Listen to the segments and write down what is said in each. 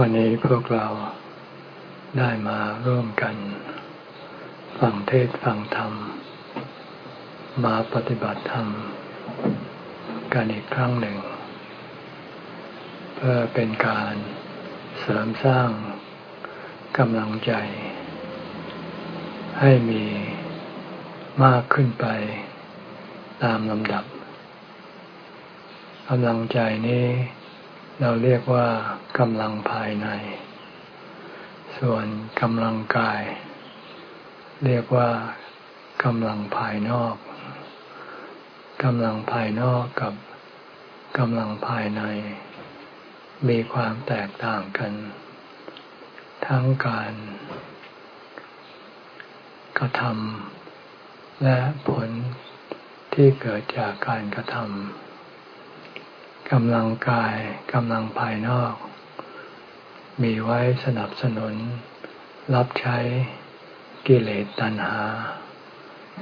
วันนี้พวกเราได้มาร่วมกัน ฟังเทศฟังธรรม มาปฏิบัติธรรม กันอีกครั้งหนึ่ง เพื่อเป็นการเสริมสร้างกำลังใจ ให้มีมากขึ้นไปตามลำดับกำลังใจนี้ เราเรียกว่ากำลังภายใน ส่วนกำลังกาย เรียกว่ากำลังภายนอกกำลังภายนอกกับกำลังภายใน มีความแตกต่างกัน ทั้งการกระทำและผลที่เกิดจากการกระทำ กำลังกายกำลังภายนอก มีไว้สนับสนุน รับใช้กิเลสตัณหา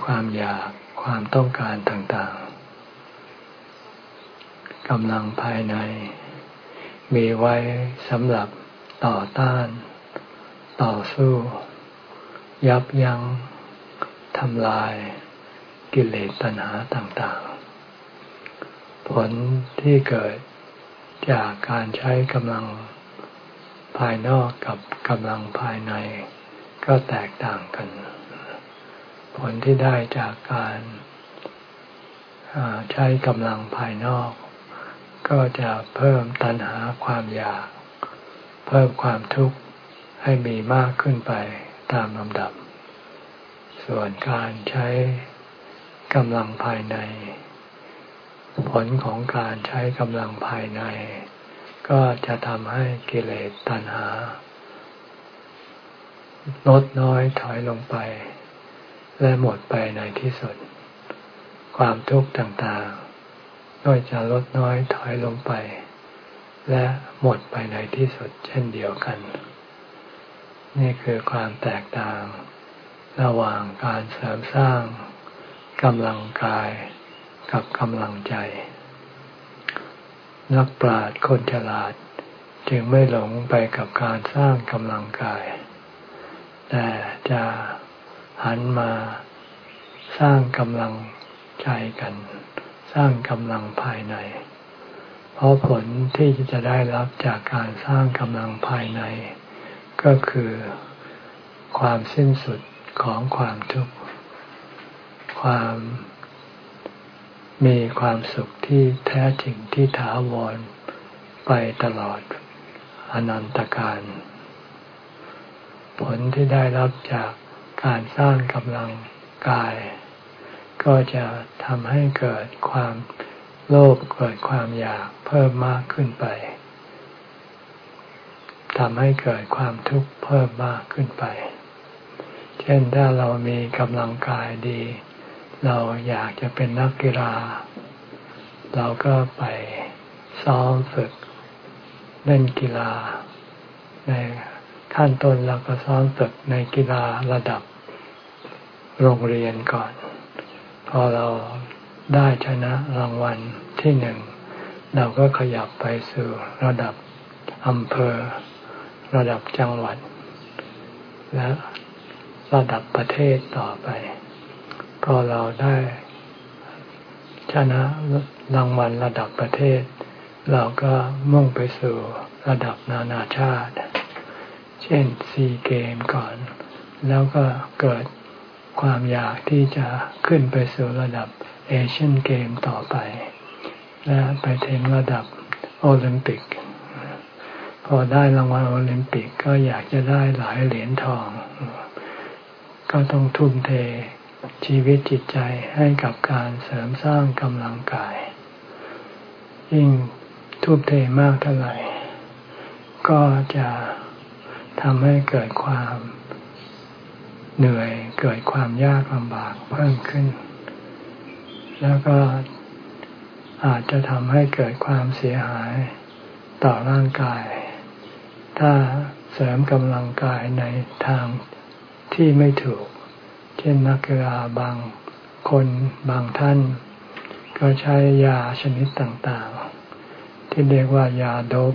ความอยากความต้องการต่างๆกำลังภายใน มีไว้สำหรับต่อต้าน ต่อสู้ ยับยัง้งทำลายกิเลสตัณหาต่างๆ ผลที่เกิดจากการใช้กำลังภายนอกกับกำลังภายใน ก็แตกต่างกัน ผลที่ได้จากการใช้กำลังภายนอก ก็จะเพิ่มตัณหาความอยาก เพิ่มความทุกข์ให้มีมากขึ้นไปตามลำดับ ส่วนการใช้กำลังภายใน ผลของการใช้กำลังภายใน ก็จะทำให้กิเลสตัณหา ลดน้อยถอยลงไป และหมดไปในที่สุด ความทุกข์ต่างๆ ก็จะลดน้อยถอยลงไป และหมดไปในที่สุดเช่นเดียวกัน นี่คือความแตกต่าง ระหว่างการเสริมสร้างกำลังกาย กับกำลังใจ นักปราชญ์คนฉลาดจึงไม่หลงไปกับการสร้างกำลังกาย แต่จะหันมาสร้างกำลังใจกัน สร้างกำลังภายใน เพราะผลที่จะได้รับจากการสร้างกำลังภายใน ก็คือความสิ้นสุดของความทุกข์ความ มีความสุขที่แท้จริงที่ถาวรไปตลอดอนันตการ ผลที่ได้รับจากการสร้างกำลังกาย ก็จะทำให้เกิดความโลภเกิดความอยากเพิ่มมากขึ้นไปทำให้เกิดความทุกข์เพิ่มมากขึ้นไป เช่นถ้าเรามีกำลังกายดี เราอยากจะเป็นนักกีฬา เราก็ไปซ้อมฝึกเล่นกีฬา ในขั้นต้นเราก็ซ้อมฝึกในกีฬาระดับโรงเรียนก่อน พอเราได้ชนะรางวัลที่หนึ่ง เราก็ขยับไปสู่ระดับอำเภอ ระดับจังหวัด และระดับประเทศต่อไป พอเราได้ชนะรางวัลระดับประเทศ เราก็มุ่งไปสู่ระดับนานาชาติ เช่นซีเกมก่อน แล้วก็เกิดความอยากที่จะขึ้นไปสู่ระดับเอเชียนเกมต่อไป และไปถึงระดับโอลิมปิก พอได้รางวัลโอลิมปิกก็อยากจะได้หลายเหรียญทอง ก็ต้องทุ่มเท ชีวิตจิตใจให้กับการเสริมสร้างกำลังกาย ยิ่งทุบเทมากเท่าไหร่ ก็จะทำให้เกิดความเหนื่อยเกิดความยากลำบากเพิ่มขึ้น แล้วก็อาจจะทำให้เกิดความเสียหายต่อร่างกาย ถ้าเสริมกำลังกายในทางที่ไม่ถูก ช่นนักกีฬาบางคนบางท่าน ก็ใช้ยาชนิดต่างๆ ที่เรียกว่ายาโดบ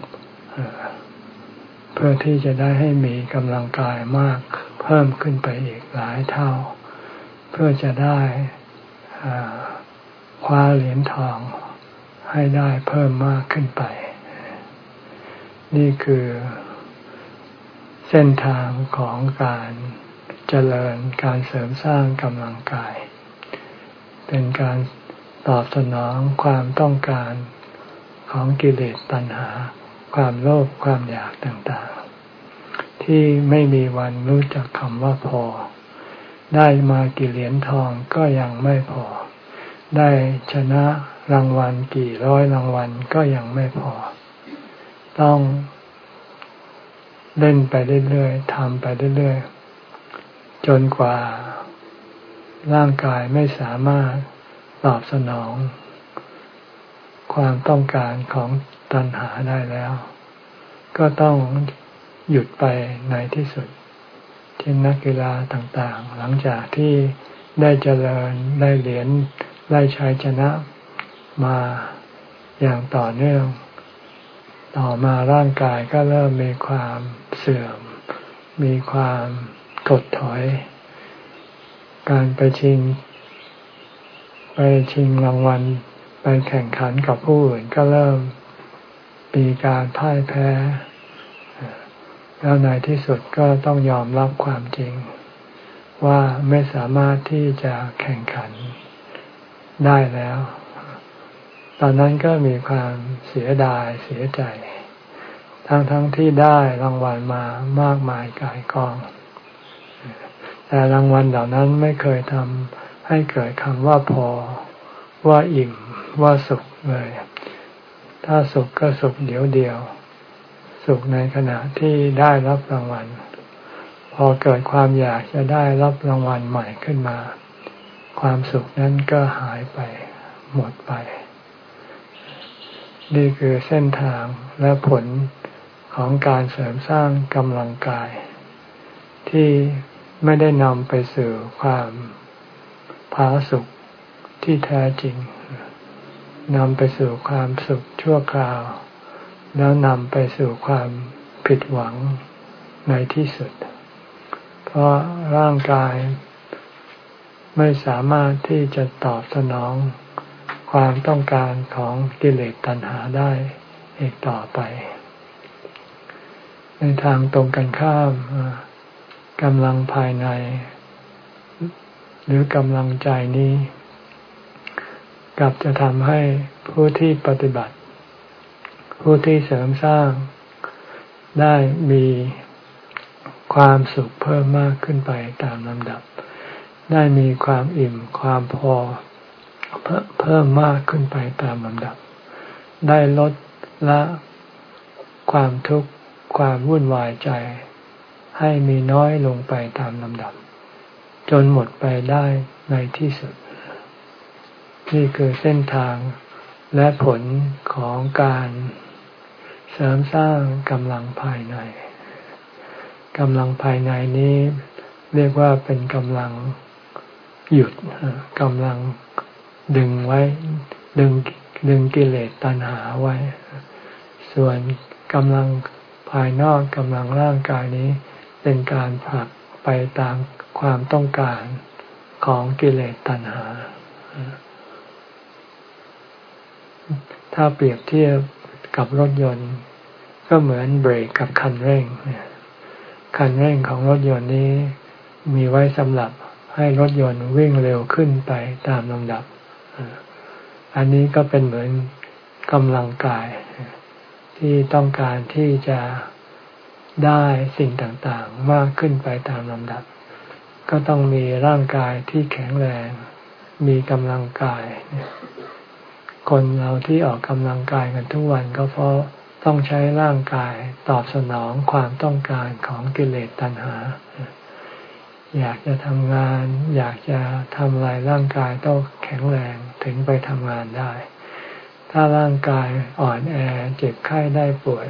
เพื่อที่จะได้ให้มีกำลังกายมากเพิ่มขึ้นไปอีกหลายเท่า เพื่อจะได้คว้าเหรียญทองให้ได้เพิ่มมากขึ้นไป นี่คือเส้นทางของการ เจริญการเสริมสร้างกำลังกาย เป็นการตอบสนองความต้องการของกิเลสตัณหา ความโลภความอยากต่างๆ ที่ไม่มีวันรู้จักคำว่าพอ ได้มากี่เหรียญทองก็ยังไม่พอ ได้ชนะรางวัลกี่ร้อยรางวัลก็ยังไม่พอ ต้องเล่นไปเรื่อยๆทำไปเรื่อยๆ จนกว่าร่างกายไม่สามารถตอบสนอง ความต้องการของตัณหาได้แล้ว ก็ต้องหยุดไปในที่สุดเช่นนักกีฬาต่างๆ หลังจากที่ได้เจริญได้เหรียญได้ชัยชนะมาอย่างต่อเนื่อง ต่อมาร่างกายก็เริ่มมีความเสื่อม มีความ ถดถอย การไปชิง ไปชิงรางวัล ไปแข่งขันกับผู้อื่นก็เริ่มมีการพ่ายแพ้ แล้วในที่สุดก็ต้องยอมรับความจริง ว่าไม่สามารถที่จะแข่งขันได้แล้ว ตอนนั้นก็มีความเสียดายเสียใจ ทั้งๆทที่ได้รางวัลมามากมายกายกอง แต่รางวัลเหล่านั้นไม่เคยทำให้เกิดคำว่าพอ ว่าอิ่ม ว่าสุขเลย ถ้าสุขก็สุขเดียวเดียว สุขในขณะที่ได้รับรางวัล พอเกิดความอยากจะได้รับรางวัลใหม่ขึ้นมา ความสุขนั้นก็หายไป หมดไป นี่คือเส้นทางและผลของการเสริมสร้างกำลังกาย ที่ ไม่ได้นำไปสู่ความผาสุขที่แท้จริงนำไปสู่ความสุขชั่วคราว แล้วนำไปสู่ความผิดหวังในที่สุด เพราะร่างกายไม่สามารถที่จะตอบสนองความต้องการของกิเลสตัณหาได้อีกต่อไป ในทางตรงกันข้าม กำลังภายใน หรือกำลังใจนี้ กลับจะทำให้ผู้ที่ปฏิบัติ ผู้ที่เสริมสร้างได้มีความสุขเพิ่มมากขึ้นไปตามลำดับ ได้มีความอิ่มความพอเพิ่มมากขึ้นไปตามลำดับ ได้ลดละความทุกข์ความวุ่นวายใจ ให้มีน้อยลงไปตามลำดับ จนหมดไปได้ในที่สุด นี่คือเส้นทางและผลของการเสริมสร้างกำลังภายในกำลังภายในนี้เรียกว่าเป็นกำลังหยุดกำลังดึงไว้ ดึงดึงกิเลสตัณหาไว้ ส่วนกำลังภายนอกกำลังร่างกายนี้ เป็นการผลักไปตามความต้องการของกิเลสตัณหา ถ้าเปรียบเทียบกับรถยนต์ ก็เหมือนเบรกกับคันเร่ง คันเร่งของรถยนต์นี้มีไว้สำหรับให้รถยนต์วิ่งเร็วขึ้นไปตามลำดับ อันนี้ก็เป็นเหมือนกำลังกายที่ต้องการที่จะ ได้สิ่งต่างๆ มากขึ้นไปตามลำดับ ก็ต้องมีร่างกายที่แข็งแรง มีกำลังกาย คนเราที่ออกกำลังกายกันทุกวันก็เพราะต้องใช้ร่างกายตอบสนองความต้องการของกิเลสตัณหา อยากจะทำงาน อยากจะทำอะไรร่างกายต้องแข็งแรงถึงไปทำงานได้ ถ้าร่างกายอ่อนแอเจ็บไข้ได้ป่วย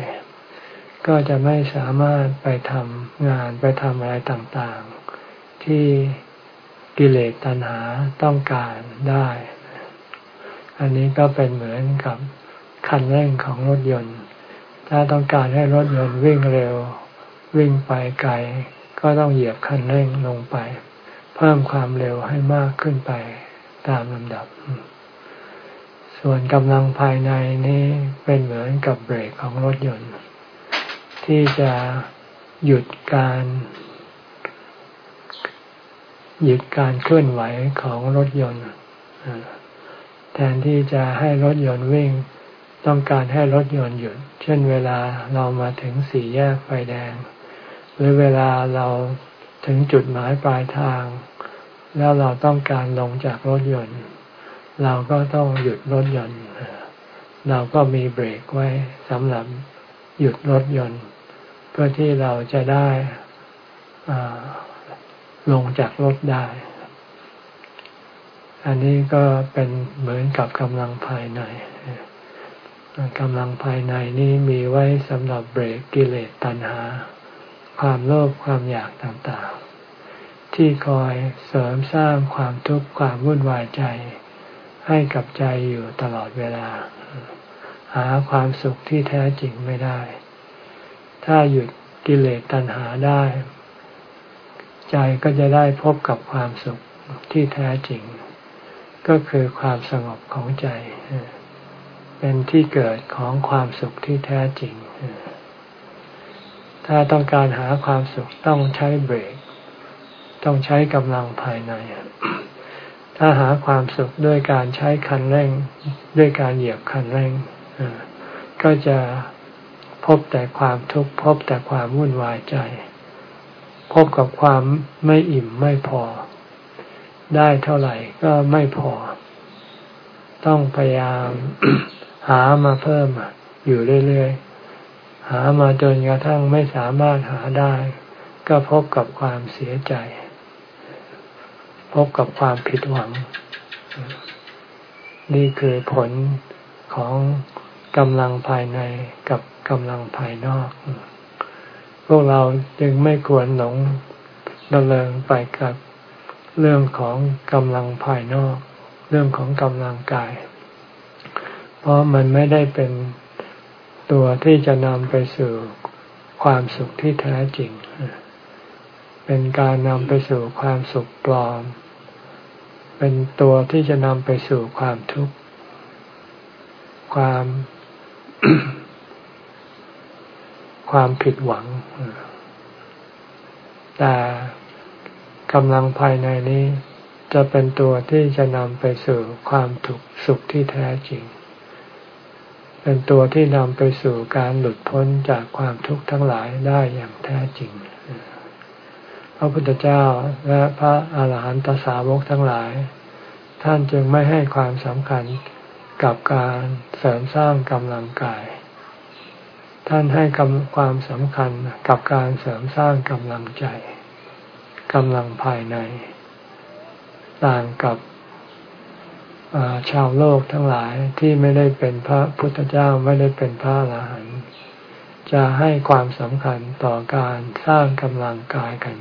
ก็จะไม่สามารถไปทำงานไปทำอะไรต่างๆ ที่กิเลสตัณหาต้องการได้ อันนี้ก็เป็นเหมือนกับคันเร่งของรถยนต์ ถ้าต้องการให้รถยนต์วิ่งเร็ว วิ่งไปไกล ก็ต้องเหยียบคันเร่งลงไป เพิ่มความเร็วให้มากขึ้นไปตามลำดับ ส่วนกำลังภายในนี้เป็นเหมือนกับเบรกของรถยนต์ ที่จะหยุดการหยุดการเคลื่อนไหวของรถยนต์แทนที่จะให้รถยนต์วิ่ง ต้องการให้รถยนต์หยุด เช่นเวลาเรามาถึงสี่แยกไฟแดง หรือเวลาเราถึงจุดหมายปลายทาง แล้วเราต้องการลงจากรถยนต์ เราก็ต้องหยุดรถยนต์ เราก็มีเบรกไว้สำหรับหยุดรถยนต์ พื่อที่เราจะได้ลงจากรถได้ อันนี้ก็เป็นเหมือนกับกำลังภายในกำลังภายในนี้มีไว้สำหรับเบรกกิเลสตัณหา ความโลภความอยากต่างๆ ที่คอยเสริมสร้างความทุกข์ความวุ่นวายใจ ให้กับใจอยู่ตลอดเวลา หาความสุขที่แท้จริงไม่ได้ ถ้าหยุดกิเลสตัณหาได้ ใจก็จะได้พบกับความสุขที่แท้จริง ก็คือความสงบของใจ เป็นที่เกิดของความสุขที่แท้จริง ถ้าต้องการหาความสุขต้องใช้เบรก ต้องใช้กำลังภายใน ถ้าหาความสุขด้วยการใช้คันเร่ง ด้วยการเหยียบคันเร่งก็จะ บแต่ความทุกข์พบแต่ความวุ่นวายใจ พบกับความไม่อิ่มไม่พอ ได้เท่าไหร่ก็ไม่พอ ต้องพยายามหามาเพิ่มอยู่เรื่อยๆ หามาจนกระทั่งไม่สามารถหาได้ ก็พบกับความเสียใจ พบกับความผิดหวัง นี่คือผลของกำลังภายในกับ กำลังภายนอก พวกเราจึงไม่ควรหลงดำเนินไปกับเรื่องของกำลังภายนอก เรื่องของกำลังกาย เพราะมันไม่ได้เป็นตัวที่จะนำไปสู่ความสุขที่แท้จริง เป็นการนำไปสู่ความสุขปลอม เป็นตัวที่จะนำไปสู่ความทุกข์ ความ ความผิดหวัง แต่กำลังภายในนี้จะเป็นตัวที่จะนำไปสู่ความถูกสุขที่แท้จริง เป็นตัวที่นำไปสู่การหลุดพ้นจากความทุกข์ทั้งหลายได้อย่างแท้จริง พระพุทธเจ้าและพระอาหารหันตสาวกทั้งหลาย ท่านจึงไม่ให้ความสำคัญกับการเสริมสร้างกำลังกาย ท่านให้ความสำคัญกับการเสริมสร้างกำลังใจกำลังภายใน ต่างกับชาวโลกทั้งหลายที่ไม่ได้เป็นพระพุทธเจ้าไม่ได้เป็นพระอรหันต์จะให้ความสำคัญต่อการสร้างกำลังกายกัน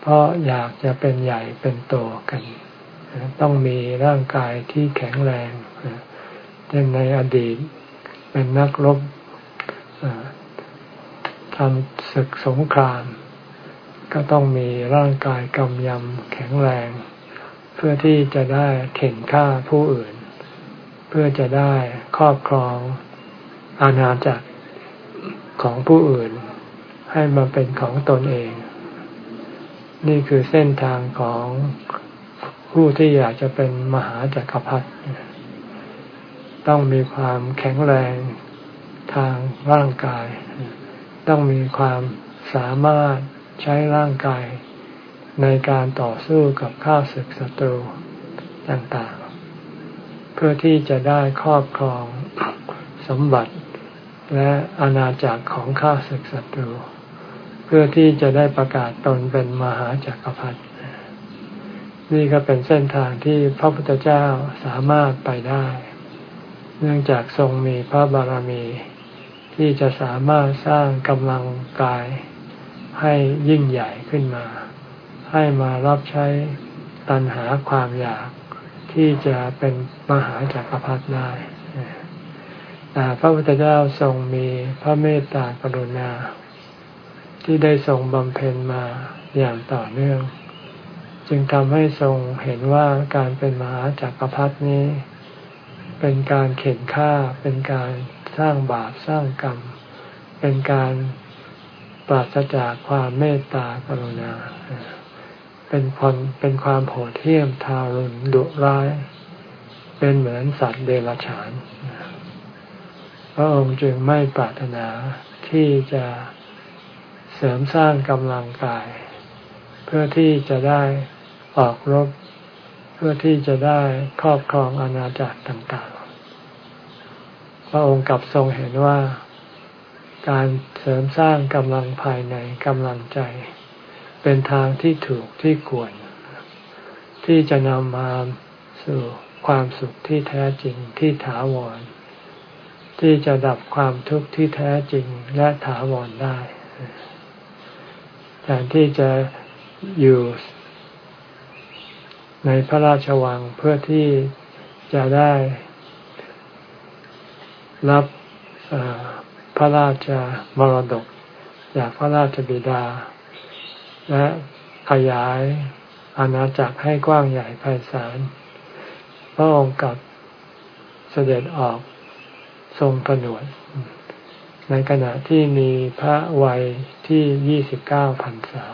เพราะอยากจะเป็นใหญ่เป็นโตกัน ต้องมีร่างกายที่แข็งแรงเช่นในอดีตเป็นนักรบ ทำศึกสงคราม ก็ต้องมีร่างกายกำยำแข็งแรง เพื่อที่จะได้เข็นฆ่าผู้อื่น เพื่อจะได้ครอบครองอาณาจักรของผู้อื่น ให้มาเป็นของตนเอง นี่คือเส้นทางของผู้ที่อยากจะเป็นมหาจักรพรรดิต้องมีความแข็งแรง ทางร่างกาย ต้องมีความสามารถใช้ร่างกาย ในการต่อสู้กับข้าศึกศัตรูต่างๆ เพื่อที่จะได้ครอบครองสมบัติและอาณาจักรของข้าศึกศัตรู เพื่อที่จะได้ประกาศตนเป็นมหาจักรพรรดินี่ก็เป็นเส้นทางที่พระพุทธเจ้าสามารถไปได้ เนื่องจากทรงมีพระบารมี ที่จะสามารถสร้างกำลังกายให้ยิ่งใหญ่ขึ้นมา ให้มารับใช้ตันหาความอยากที่จะเป็นมหาจักรพรรดิได้แต่พระพุทธเจ้าทรงมีพระเมตตากรุณา ที่ได้ทรงบำเพ็ญมาอย่างต่อเนื่อง จึงทำให้ทรงเห็นว่าการเป็นมหาจักรพรรดินี้ เป็นการเข็นฆ่าเป็นการ สร้างบาปสร้างกรรม เป็นการปราศจากความเมตตากรุณา เป็นคนเป็นความโหดเหี้ยมทารุณดุร้าย เป็นเหมือนสัตว์เดรัจฉาน พระองค์จึงไม่ปรารถนาที่จะเสริมสร้างกำลังกาย เพื่อที่จะได้ออกรบ เพื่อที่จะได้ครอบครองอาณาจักรต่างๆ พระองค์กลับทรงเห็นว่า การเสริมสร้างกำลังภายในกำลังใจ เป็นทางที่ถูกที่ควร ที่จะนำมาสู่ความสุขที่แท้จริงที่ถาวร ที่จะดับความทุกข์ที่แท้จริงและถาวรได้แทนที่จะอยู่ในพระราชวังเพื่อที่จะได้ รับพระราชามรดก จากพระราชบิดา และขยายอาณาจักรให้กว้างใหญ่ไพศาลพระองค์กับเสด็จออกทรงผนวด ในขณะที่มีพระวัยที่ยี่สิบเก้าพรรษา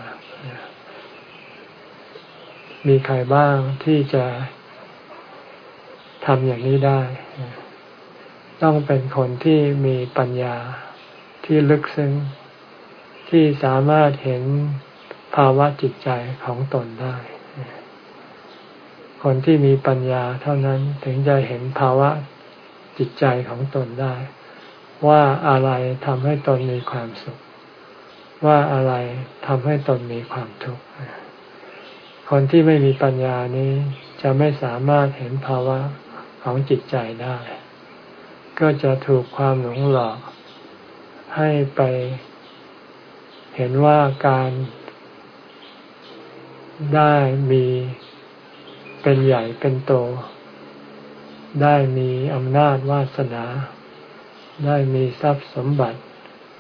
มีใครบ้างที่จะทำอย่างนี้ได้ ต้องเป็นคนที่มีปัญญาที่ลึกซึ้ง ที่สามารถเห็นภาวะจิตใจของตนได้ คนที่มีปัญญาเท่านั้นถึงจะเห็นภาวะจิตใจของตนได้ ว่าอะไรทำให้ตนมีความสุข ว่าอะไรทำให้ตนมีความทุกข์คนที่ไม่มีปัญญานี้จะไม่สามารถเห็นภาวะของจิตใจได้ ก็จะถูกความหลงหลอก ให้ไปเห็นว่าการได้มีเป็นใหญ่เป็นโต ได้มีอำนาจวาสนา ได้มีทรัพย์สมบัติ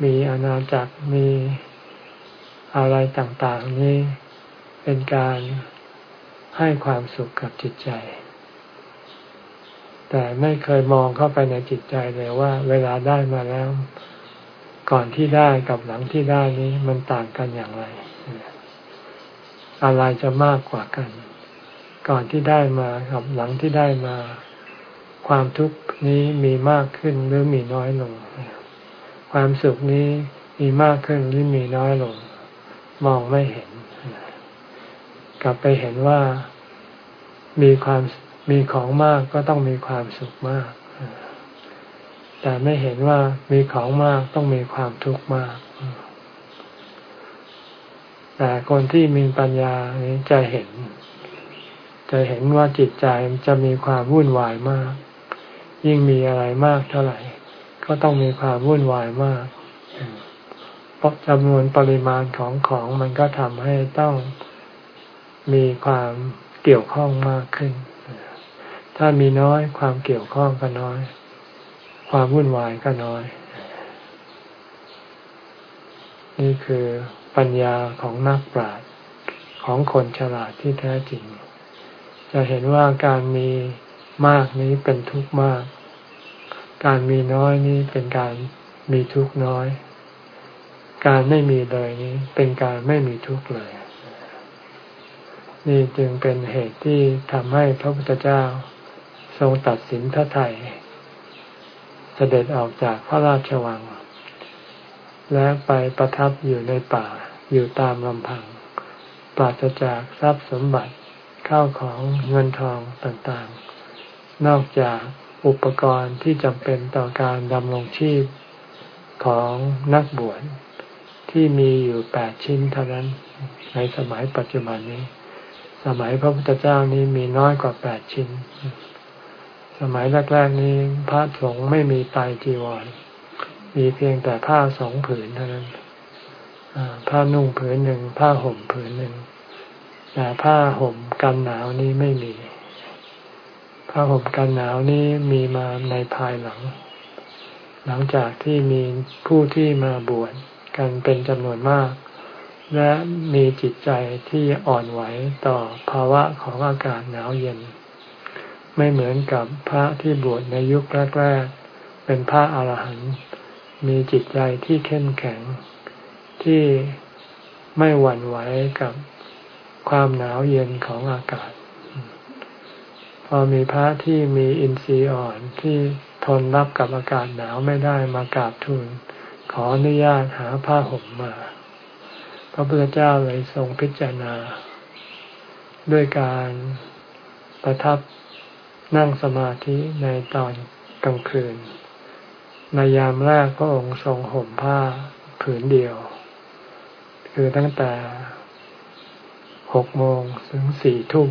มีอาณาจักรมีอะไรต่างๆ นี้เป็นการให้ความสุขกับจิตใจ แต่ไม่เคยมองเข้าไปในจิตใจเลยว่า เวลาได้มาแล้ว ก่อนที่ได้กับหลังที่ได้นี้มันต่างกันอย่างไร อะไรจะมากกว่ากัน ก่อนที่ได้มากับหลังที่ได้มา ความทุกข์นี้มีมากขึ้นหรือมีน้อยลง ความสุขนี้มีมากขึ้นหรือมีน้อยลง มองไม่เห็น กลับไปเห็นว่ามีความ มีของมากก็ต้องมีความสุขมาก แต่ไม่เห็นว่ามีของมากต้องมีความทุกข์มาก แต่คนที่มีปัญญานี้จะเห็น จะเห็นว่าจิตใจจะมีความวุ่นวายมาก ยิ่งมีอะไรมากเท่าไหร่ ก็ต้องมีความวุ่นวายมากเพราะจำนวนปริมาณของของมันก็ทำให้ต้องมีความเกี่ยวข้องมากขึ้น ถ้ามีน้อยความเกี่ยวข้องก็น้อย ความวุ่นวายก็น้อย นี่คือปัญญาของนักปราชญ์ของคนฉลาดที่แท้จริง จะเห็นว่าการมีมากนี้เป็นทุกข์มาก การมีน้อยนี้เป็นการมีทุกข์น้อย การไม่มีเลยนี้เป็นการไม่มีทุกข์เลย นี่จึงเป็นเหตุที่ทำให้พระพุทธเจ้า ทรงตัดสินพระไทย เสด็จออกจากพระราชวัง และไปประทับอยู่ในป่าอยู่ตามลำพัง ปราศจากทรัพย์สมบัติข้าวของเงินทองต่างๆ นอกจากอุปกรณ์ที่จำเป็นต่อการดำรงชีพของนักบวชที่มีอยู่แปดชิ้นเท่านั้นในสมัยปัจจุบันนี้ สมัยพระพุทธเจ้านี้มีน้อยกว่าแปดชิ้น สมัยแรก ๆ นี้พระสงฆ์ไม่มีไตจีวร มีเพียงแต่ผ้าสองผืนเท่านั้นผ้านุ่งผืนหนึ่งผ้าห่มผืนหนึ่งแต่ผ้าห่มกันหนาวนี้ไม่มี ผ้าห่มกันหนาวนี้มีมาในภายหลัง หลังจากที่มีผู้ที่มาบวชกันเป็นจำนวนมาก และมีจิตใจที่อ่อนไหวต่อภาวะของอากาศหนาวเย็น ไม่เหมือนกับพระที่บวชในยุคแรกๆ เป็นพระอาหารหันต์มีจิตใจที่เข้มแข็ง ที่ไม่หวั่นไหวกับความหนาวเย็นของอากาศ พอมีพระที่มีอินทรีย์อ่อนที่ทนรับกับอากาศหนาวไม่ได้มากราบทูลขออนุญาตหาผ้าห่มมา พระพุทธเจ้าเลยทรงพิจารณา ด้วยการประทับ นั่งสมาธิในตอนกลางคืน ในยามแรกพระองค์ทรงห่มผ้าผืนเดียว คือตั้งแต่หกโมงถึงสี่ทุ่ม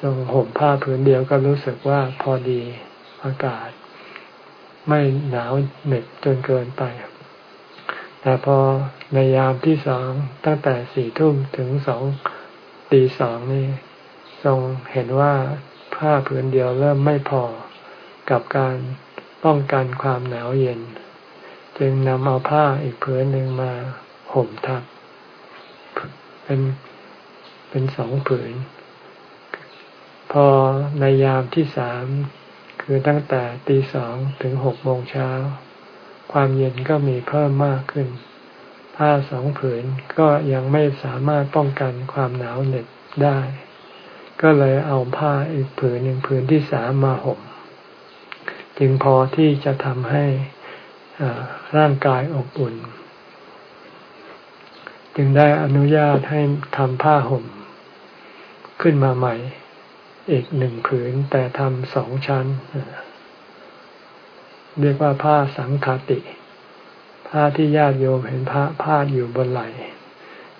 ทรงห่มผ้าผืนเดียวก็รู้สึกว่าพอดีอากาศ ไม่หนาวเหน็บจนเกินไป แต่พอในยามที่สองตั้งแต่สี่ทุ่มถึงสองตีสองนี่ทรงเห็นว่า ผ้าผืนเดียวเริ่มไม่พอกับการป้องกันความหนาวเย็น จึงนำเอาผ้าอีกผืนหนึ่งมาห่มทับ เป็นเป็นสองผืน พอในยามที่สามคือตั้งแต่ตีสองถึงหกโมงเช้า ความเย็นก็มีเพิ่มมากขึ้น ผ้าสองผืนก็ยังไม่สามารถป้องกันความหนาวเหน็บได้ ก็เลยเอาผ้าอีกผืนหนึ่งผืนที่สามมาห่ม จึงพอที่จะทำให้ร่างกายอบอุ่น จึงได้อนุญาตให้ทำผ้าห่ม ขึ้นมาใหม่ อีกหนึ่งผืนแต่ทำสองชั้น เรียกว่าผ้าสังคติ ผ้าที่ญาติโยมเห็นพระผ้าอยู่บนไหล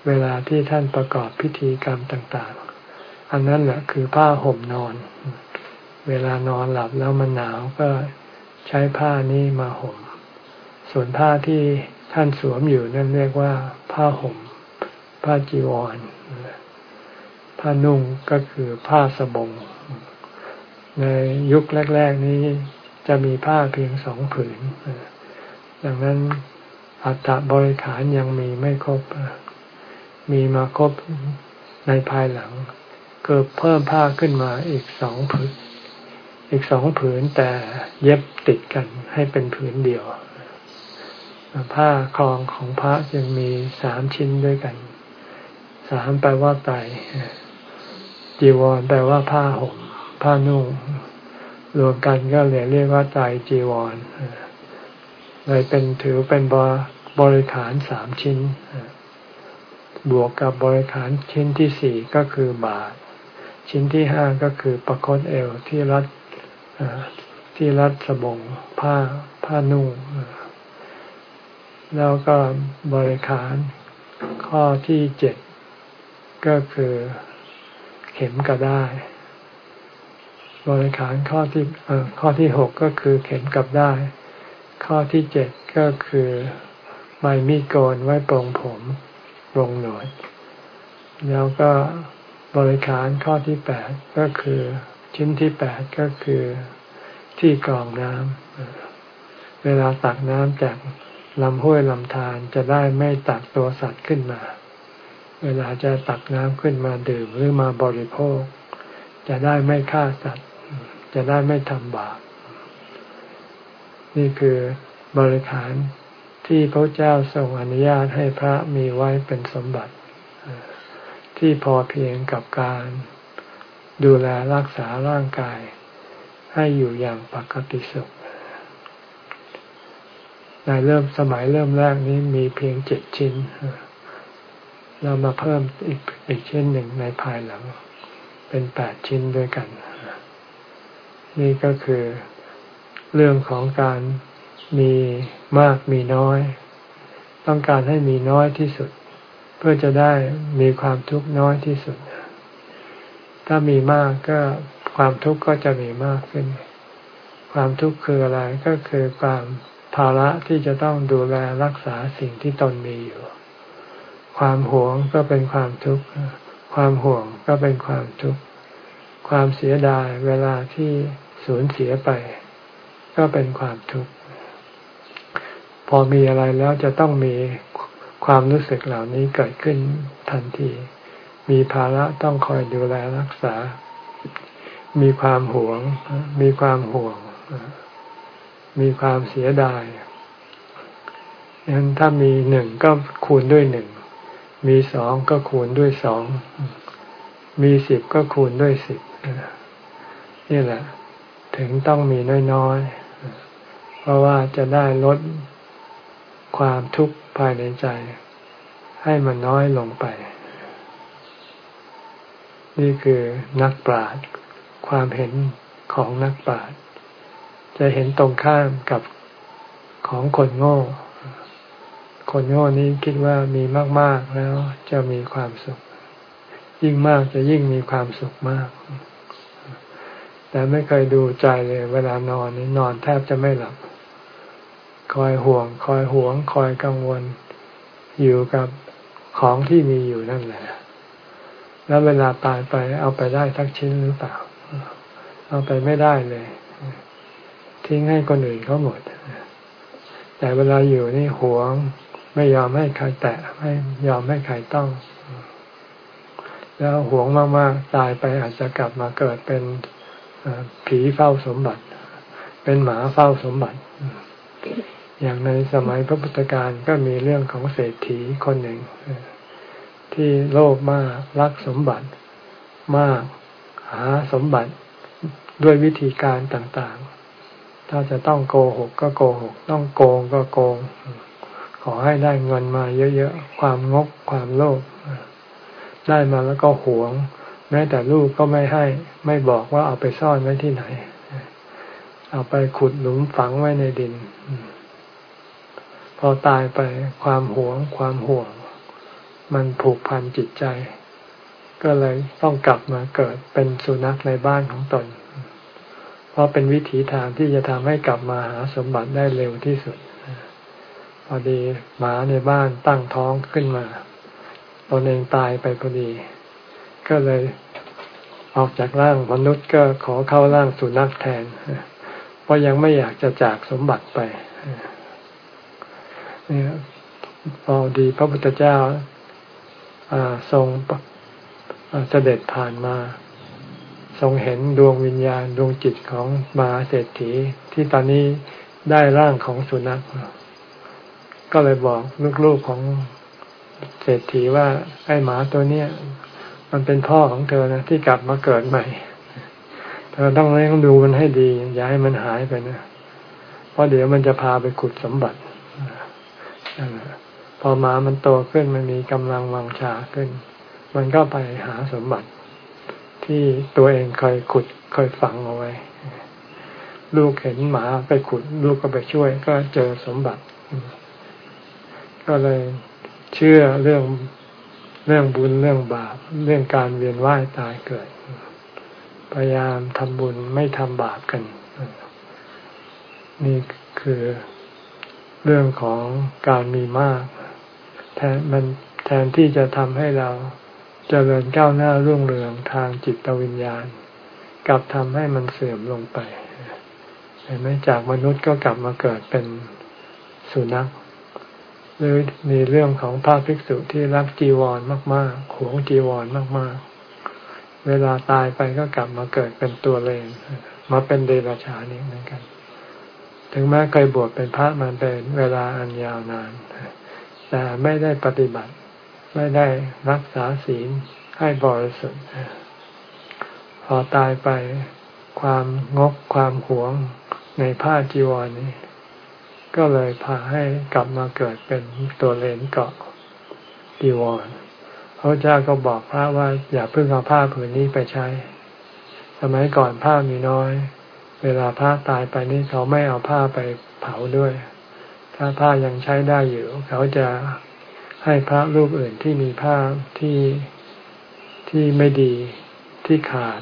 เวลาที่ท่านประกอบพิธีกรรมต่างๆ อันนั้นแหละคือผ้าห่มนอน เวลานอนหลับแล้วมันหนาวก็ใช้ผ้านี้มาห่ม ส่วนผ้าที่ท่านสวมอยู่นั่นเรียกว่า ผ้าห่ม ผ้าจีวร ผ้านุ่งก็คือผ้าสบง ในยุคแรก ๆ นี้จะมีผ้าเพียงสองผืน ดังนั้นอัตบริขารยังมีไม่ครบ มีมาครบในภายหลัง กิดเพิ่มผ้าขึ้นมาอีกสองผืน อีกสองผืนแต่เย็บติดกันให้เป็นผืนเดียว ผ้าคลองของพระยังมีสามชิ้นด้วยกัน สามแปลว่าไตจีวรแปลว่าผ้าห่มผ้านุ่ง รวมกันก็เลยเรียกว่าไตจีวรเลยเป็นถือเป็นบริขารสามชิ้นบวกกับบริขารชิ้นที่สี่ก็คือบาท ชิ้นที่ห้าก็คือประคตเอวที่รัดที่รัดสบงผ้าผ้านุ่ง แล้วก็บริขารข้อที่เจ็ดก็คือเข็มก็ได้บริขารข้อที่ข้อที่หกก็คือเข็มกับได้ ข้อที่เจ็ดก็คือใบมีดโกนไว้ปรงผมปรงหนวดแล้วก็ บริขารข้อที่แปดก็คือชิ้นที่แปดก็คือที่กรองน้ำเวลาตักน้ำจากลำห้วยลำธารจะได้ไม่ตักตัวสัตว์ขึ้นมา เวลาจะตักน้ำขึ้นมาดื่มหรือมาบริโภค จะได้ไม่ฆ่าสัตว์ จะได้ไม่ทำบาปนี่คือบริขารที่พระเจ้าทรงอนุญาตให้พระมีไว้เป็นสมบัติ ที่พอเพียงกับการดูแลรักษาร่างกาย ให้อยู่อย่างปกติสุข ในเริ่มสมัยเริ่มแรกนี้มีเพียงเจ็ดชิ้น เรามาเพิ่มอีกอีกชิ้นหนึ่งในภายหลัง เป็นแปดชิ้นด้วยกัน นี่ก็คือเรื่องของการมีมากมีน้อย ต้องการให้มีน้อยที่สุด เพื่อจะได้มีความทุกข์น้อยที่สุด ถ้ามีมากก็ความทุกข์ก็จะมีมากขึ้น ความทุกข์คืออะไรก็คือความภาระที่จะต้องดูแลรักษาสิ่งที่ตนมีอยู่ ความหวงก็เป็นความทุกข์ ความห่วงก็เป็นความทุกข์ ความเสียดายเวลาที่สูญเสียไป ก็เป็นความทุกข์ พอมีอะไรแล้วจะต้องมี ความรู้สึกเหล่านี้เกิดขึ้นทันที มีภาระต้องคอยดูแลรักษา มีความหวง มีความห่วง มีความเสียดายงั้นถ้ามีหนึ่งก็คูณด้วยหนึ่ง มีสองก็คูณด้วยสอง มีสิบก็คูณด้วยสิบนี่แหละ ถึงต้องมีน้อยๆ เพราะว่าจะได้ลดความทุกข์ ภายในใจ ให้มันน้อยลงไป นี่คือนักปราชญ์ความเห็นของนักปราชญ์จะเห็นตรงข้ามกับของคนโง่ คนโง่นี้คิดว่ามีมาก ๆ แล้วจะมีความสุข ยิ่งมากจะยิ่งมีความสุขมาก แต่ไม่เคยดูใจเลย เวลานอนนี่นอนแทบจะไม่หลับ คอยห่วง คอยหวง คอยกังวล อยู่กับของที่มีอยู่นั่นแหละ แล้วเวลาตายไปเอาไปได้ทักชิ้นหรือเปล่า เอาไปไม่ได้เลย ทิ้งให้คนอื่นเขาหมด แต่เวลาอยู่นี่หวง ไม่ยอมให้ใครแตะ ไม่ยอมให้ใครต้อง แล้วหวงมากๆ ตายไปอาจจะกลับมาเกิดเป็นผีเฝ้าสมบัติ เป็นหมาเฝ้าสมบัติ อย่างในสมัยพระพุทธการก็มีเรื่องของเศรษฐีคนหนึ่ง ที่โลภมากรักสมบัติมาก หาสมบัติด้วยวิธีการต่างๆ ถ้าจะต้องโกหกก็โกหก ต้องโกงก็โกง ขอให้ได้เงินมาเยอะๆ ความงกความโลภได้มาแล้วก็หวง แม้แต่ลูกก็ไม่ให้ ไม่บอกว่าเอาไปซ่อนไว้ที่ไหน เอาไปขุดหลุมฝังไว้ในดิน พอตายไปความหวง ความห่วง มันผูกพันจิตใจ ก็เลยต้องกลับมาเกิดเป็นสุนัขในบ้านของตน เพราะเป็นวิถีทางที่จะทำให้กลับมาหาสมบัติได้เร็วที่สุด พอดีหมาในบ้านตั้งท้องขึ้นมาตนเองตายไปพอดี ก็เลยออกจากร่างมนุษย์ก็ขอเข้าร่างสุนัขแทน เพราะยังไม่อยากจะจากสมบัติไป เนี่ยพอดีพระพุทธเจ้าทรงเสด็จผ่านมา ทรงเห็นดวงวิญญาณดวงจิตของมาเศรษฐีที่ตอนนี้ได้ร่างของสุนัข ก็เลยบอกลูกๆของเศรษฐีว่าไอ้หมาตัวเนี้ยมันเป็นพ่อของเธอนะที่กลับมาเกิดใหม่ เธอต้องเลี้ยงดูมันให้ดี อย่าให้มันหายไปนะ เพราะเดี๋ยวมันจะพาไปขุดสมบัติ พอหมามันโตขึ้นมันมีกำลังวังชาขึ้น มันก็ไปหาสมบัติ ที่ตัวเองเคยขุดเคยฝังเอาไว้ ลูกเห็นหมาไปขุด ลูกก็ไปช่วย ก็เจอสมบัติ ก็เลยเชื่อเรื่องเรื่องบุญเรื่องบาป เรื่องการเวียนว่ายตายเกิด พยายามทำบุญไม่ทำบาปกัน นี่คือ เรื่องของการมีมาก แทนมันแทนที่จะทำให้เราจเจริญก้าวหน้ารุ่งเรืองทางจิตวิญญาณ กลับทำให้มันเสื่อมลงไปเห็นไหมจากมนุษย์ก็กลับมาเกิดเป็นสุนัขหรือมีเรื่องของพระภิกษุที่รักจีวรมาก ๆ หวงจีวรมาก ๆ เวลาตายไปก็กลับมาเกิดเป็นตัวเลนมาเป็นเดรัจฉานี้เหมือนกัน ถึงแม้เคยบวชเป็นพระมันเป็นเวลาอันยาวนาน แต่ไม่ได้ปฏิบัติ ไม่ได้รักษาศีลให้บริสุทธิ์ พอตายไปความงกความหวงในผ้าจีวรนี้ ก็เลยพาให้กลับมาเกิดเป็นตัวเลนเกาะจีวรพระเจ้าก็บอกพระว่าอย่าเพิ่งเอาผ้าผืนนี้ไปใช้ สมัยก่อนผ้ามีน้อย เวลาพระตายไปนี่เขาไม่เอาผ้าไปเผาด้วย ถ้าผ้ายังใช้ได้อยู่ เขาจะให้พระรูปอื่นที่มีผ้าที่ที่ไม่ดีที่ขาด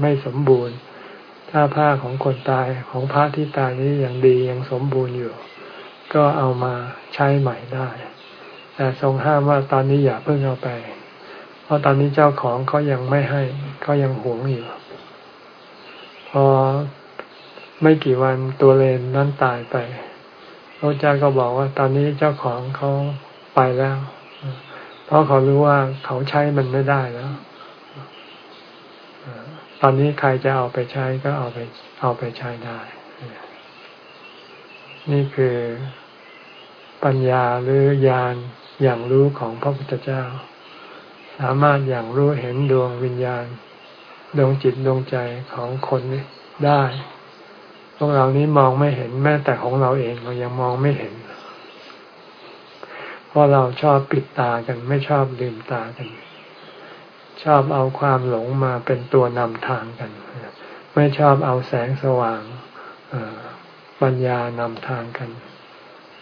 ไม่สมบูรณ์ ถ้าผ้าของคนตายของพระที่ตายนี้ยังดียังสมบูรณ์อยู่ ก็เอามาใช้ใหม่ได้ แต่ทรงห้ามว่าตอนนี้อย่าเพิ่งเอาไป เพราะตอนนี้เจ้าของเขายังไม่ให้เขายังหวงอยู่ พอไม่กี่วันตัวเลนนั้นตายไปพพระเจ้าก็บอกว่าตอนนี้เจ้าของเขาไปแล้ว เพราะเขารู้ว่าเขาใช้มันไม่ได้แล้ว ตอนนี้ใครจะเอาไปใช้ก็เอาไปเอาไปใช้ได้ นี่คือปัญญาหรือญาณอย่างรู้ของพระพุทธเจ้า สามารถอย่างรู้เห็นดวงวิญญาณ ดวงจิตดวงใจของคนได้ พวกเรานี้มองไม่เห็นแม้แต่ของเราเองเรายังมองไม่เห็น เพราะเราชอบปิดตากันไม่ชอบลืมตากัน ชอบเอาความหลงมาเป็นตัวนำทางกัน ไม่ชอบเอาแสงสว่างปัญญานำทางกัน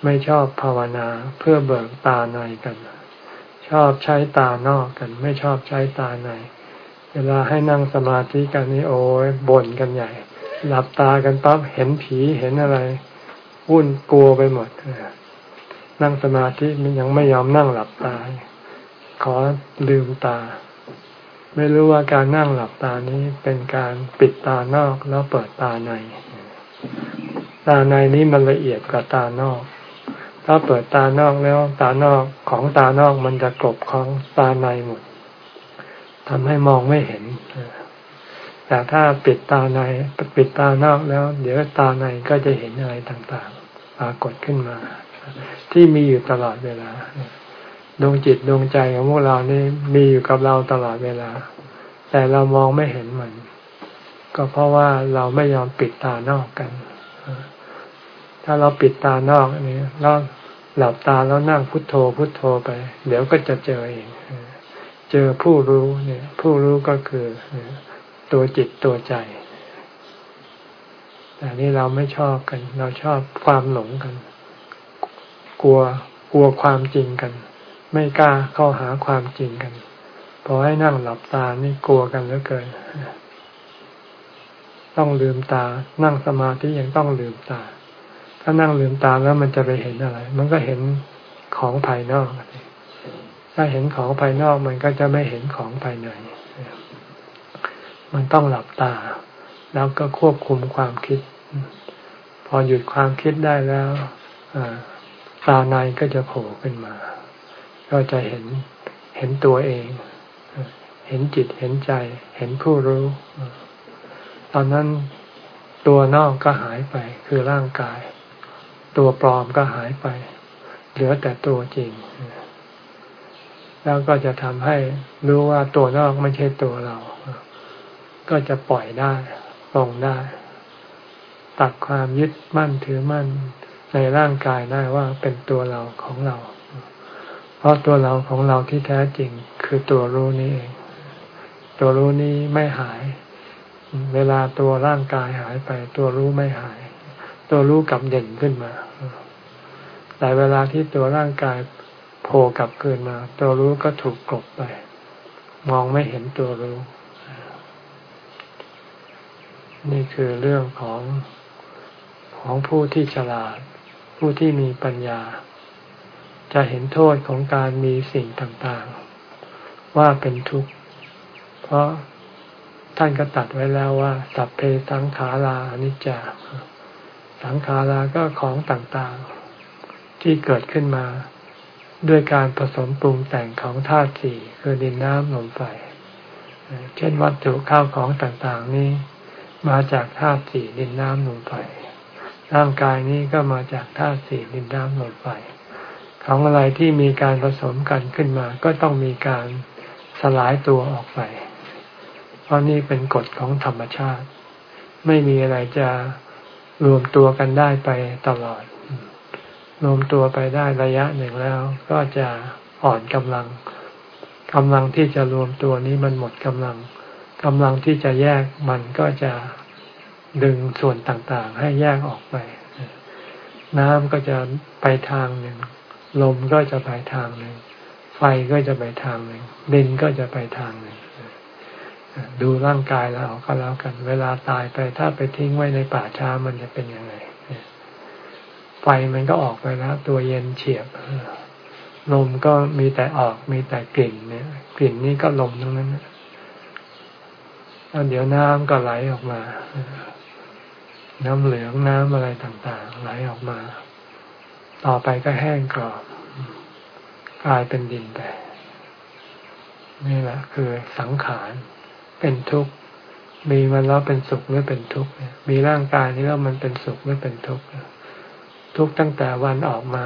ไม่ชอบภาวนาเพื่อเบิกตาในกัน ชอบใช้ตานอกกัน ไม่ชอบใช้ตาใน เวลาให้นั่งสมาธิกันนี่โอ้ยบ่นกันใหญ่ หลับตากันปั๊บเห็นผีเห็นอะไรวุ่นกลัวไปหมดนั่งสมาธิมันยังไม่ยอมนั่งหลับตา ขอลืมตา ไม่รู้ว่าการนั่งหลับตานี้เป็นการปิดตานอกแล้วเปิดตาใน ตาในนี้มันละเอียดกว่าตานอก ถ้าเปิดตานอกแล้วตานอกของตานอกมันจะกลบของตาในหมด ทำให้มองไม่เห็น แต่ถ้าปิดตาในปิดตานอกแล้ว เดี๋ยวตาในก็จะเห็นอะไรต่างๆปรากฏขึ้นมา ที่มีอยู่ตลอดเวลาดวงจิตดวงใจของพวกเรานี่มีอยู่กับเราตลอดเวลา แต่เรามองไม่เห็นมัน ก็เพราะว่าเราไม่ยอมปิดตานอกกัน ถ้าเราปิดตานอกนี้แล้วหลับตาแล้วนั่งพุทโธพุทโธไป เดี๋ยวก็จะเจอเอง เจอผู้รู้เนี่ย ผู้รู้ก็คือตัวจิตตัวใจ แต่นี่เราไม่ชอบกัน เราชอบความหลงกัน กลัวกลัวความจริงกัน ไม่กล้าเข้าหาความจริงกันพอให้นั่งหลับตานี่กลัวกันเหลือเกินต้องลืมตา นั่งสมาธิยังต้องลืมตา ถ้านั่งลืมตาแล้วมันจะไปเห็นอะไร มันก็เห็นของภายนอก ถ้าเห็นของภายนอกมันก็จะไม่เห็นของภายใน มันต้องหลับตา แล้วก็ควบคุมความคิด พอหยุดความคิดได้แล้วตาในก็จะโผล่ขึ้นมา ก็จะเห็นเห็นตัวเอง เห็นจิตเห็นใจ เห็นผู้รู้ ตอนนั้นตัวนอกก็หายไป คือร่างกาย ตัวปลอมก็หายไป เหลือแต่ตัวจริง แล้วก็จะทำให้รู้ว่าตัวนอกไม่ใช่ตัวเรา ก็จะปล่อยได้ปลงได้ ตัดความยึดมั่นถือมั่นในร่างกายได้ว่าเป็นตัวเราของเรา เพราะตัวเราของเราที่แท้จริงคือตัวรู้นี้เอง ตัวรู้นี้ไม่หาย เวลาตัวร่างกายหายไป ตัวรู้ไม่หาย ตัวรู้กลับเด่นขึ้นมา แต่เวลาที่ตัวร่างกาย โผล่กลับคืนมา ตัวรู้ก็ถูกกลบไป มองไม่เห็นตัวรู้ นี่คือเรื่องของของผู้ที่ฉลาด ผู้ที่มีปัญญา จะเห็นโทษของการมีสิ่งต่างๆ ว่าเป็นทุกข์ เพราะท่านก็ตัดไว้แล้วว่า สัพเพสังขาราอนิจจา สังขาราก็ของต่างๆ ที่เกิดขึ้นมา ด้วยการผสมปรุงแต่งของธาตุสี่คือดินน้ำลมไฟ เช่นวัตถุข้าวของต่างๆนี้ มาจากธาตุสี่ดินน้ำลมไฟ ร่างกายนี้ก็มาจากธาตุสี่ดินน้ำลมไฟ ของอะไรที่มีการผสมกันขึ้นมา ก็ต้องมีการสลายตัวออกไป เพราะนี่เป็นกฎของธรรมชาติ ไม่มีอะไรจะรวมตัวกันได้ไปตลอด รวมตัวไปได้ระยะหนึ่งแล้ว ก็จะอ่อนกำลังกำลังที่จะรวมตัวนี้มันหมดกำลังกำลังที่จะแยกมันก็จะดึงส่วนต่างๆ ให้แยกออกไป น้ำก็จะไปทางหนึ่ง ลมก็จะไปทางหนึ่ง ไฟก็จะไปทางหนึ่งดินก็จะไปทางหนึ่ง ดูร่างกายเราก็แล้วกัน เวลาตายไปถ้าไปทิ้งไว้ในป่าช้ามันจะเป็นยังไง ไฟมันก็ออกไปแล้ว ตัวเย็นเฉียบลมก็มีแต่ออกมีแต่กลิ่นเนี่ย กลิ่นนี้ก็ลมทั้งนั้นแล้วเดี๋ยวน้ำก็ไหลออกมา น้ำเหลืองน้ำอะไรต่างๆ ไหลออกมา ต่อไปก็แห้งกรอบกลายเป็นดินไปนี่แหละคือสังขารเป็นทุกข์มีมันแล้วเป็นสุขหรือเป็นทุกข์มีร่างกายนี้แล้วมันเป็นสุขหรือเป็นทุกข์ ทุกตั้งแต่วันออกมา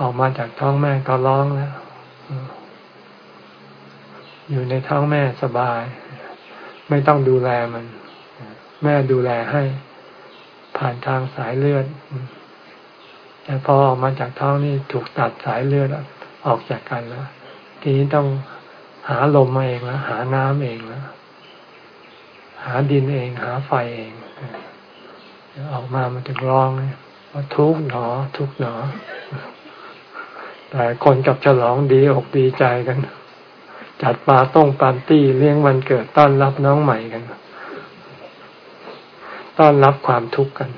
ออกมาจากท้องแม่ก็ร้องแล้ว อยู่ในท้องแม่สบาย ไม่ต้องดูแลมัน แม่ดูแลให้ ผ่านทางสายเลือดแต่พอออกมาจากท้องนี่ถูกตัดสายเลือดออกจากกันแล้วทีนี้ต้องหาลมมาเองแล้วหาน้ำเองแล้วหาดินเอง หาไฟเอง ออกมามันถึงร้องว่า ทุกหนอ ทุกหนอ แต่คนกับฉลองดีอกดีใจกัน จัดปาต้งปาร์ตี้เลี้ยงวันเกิดต้อนรับน้องใหม่กัน ต้อนรับความทุกข์กัน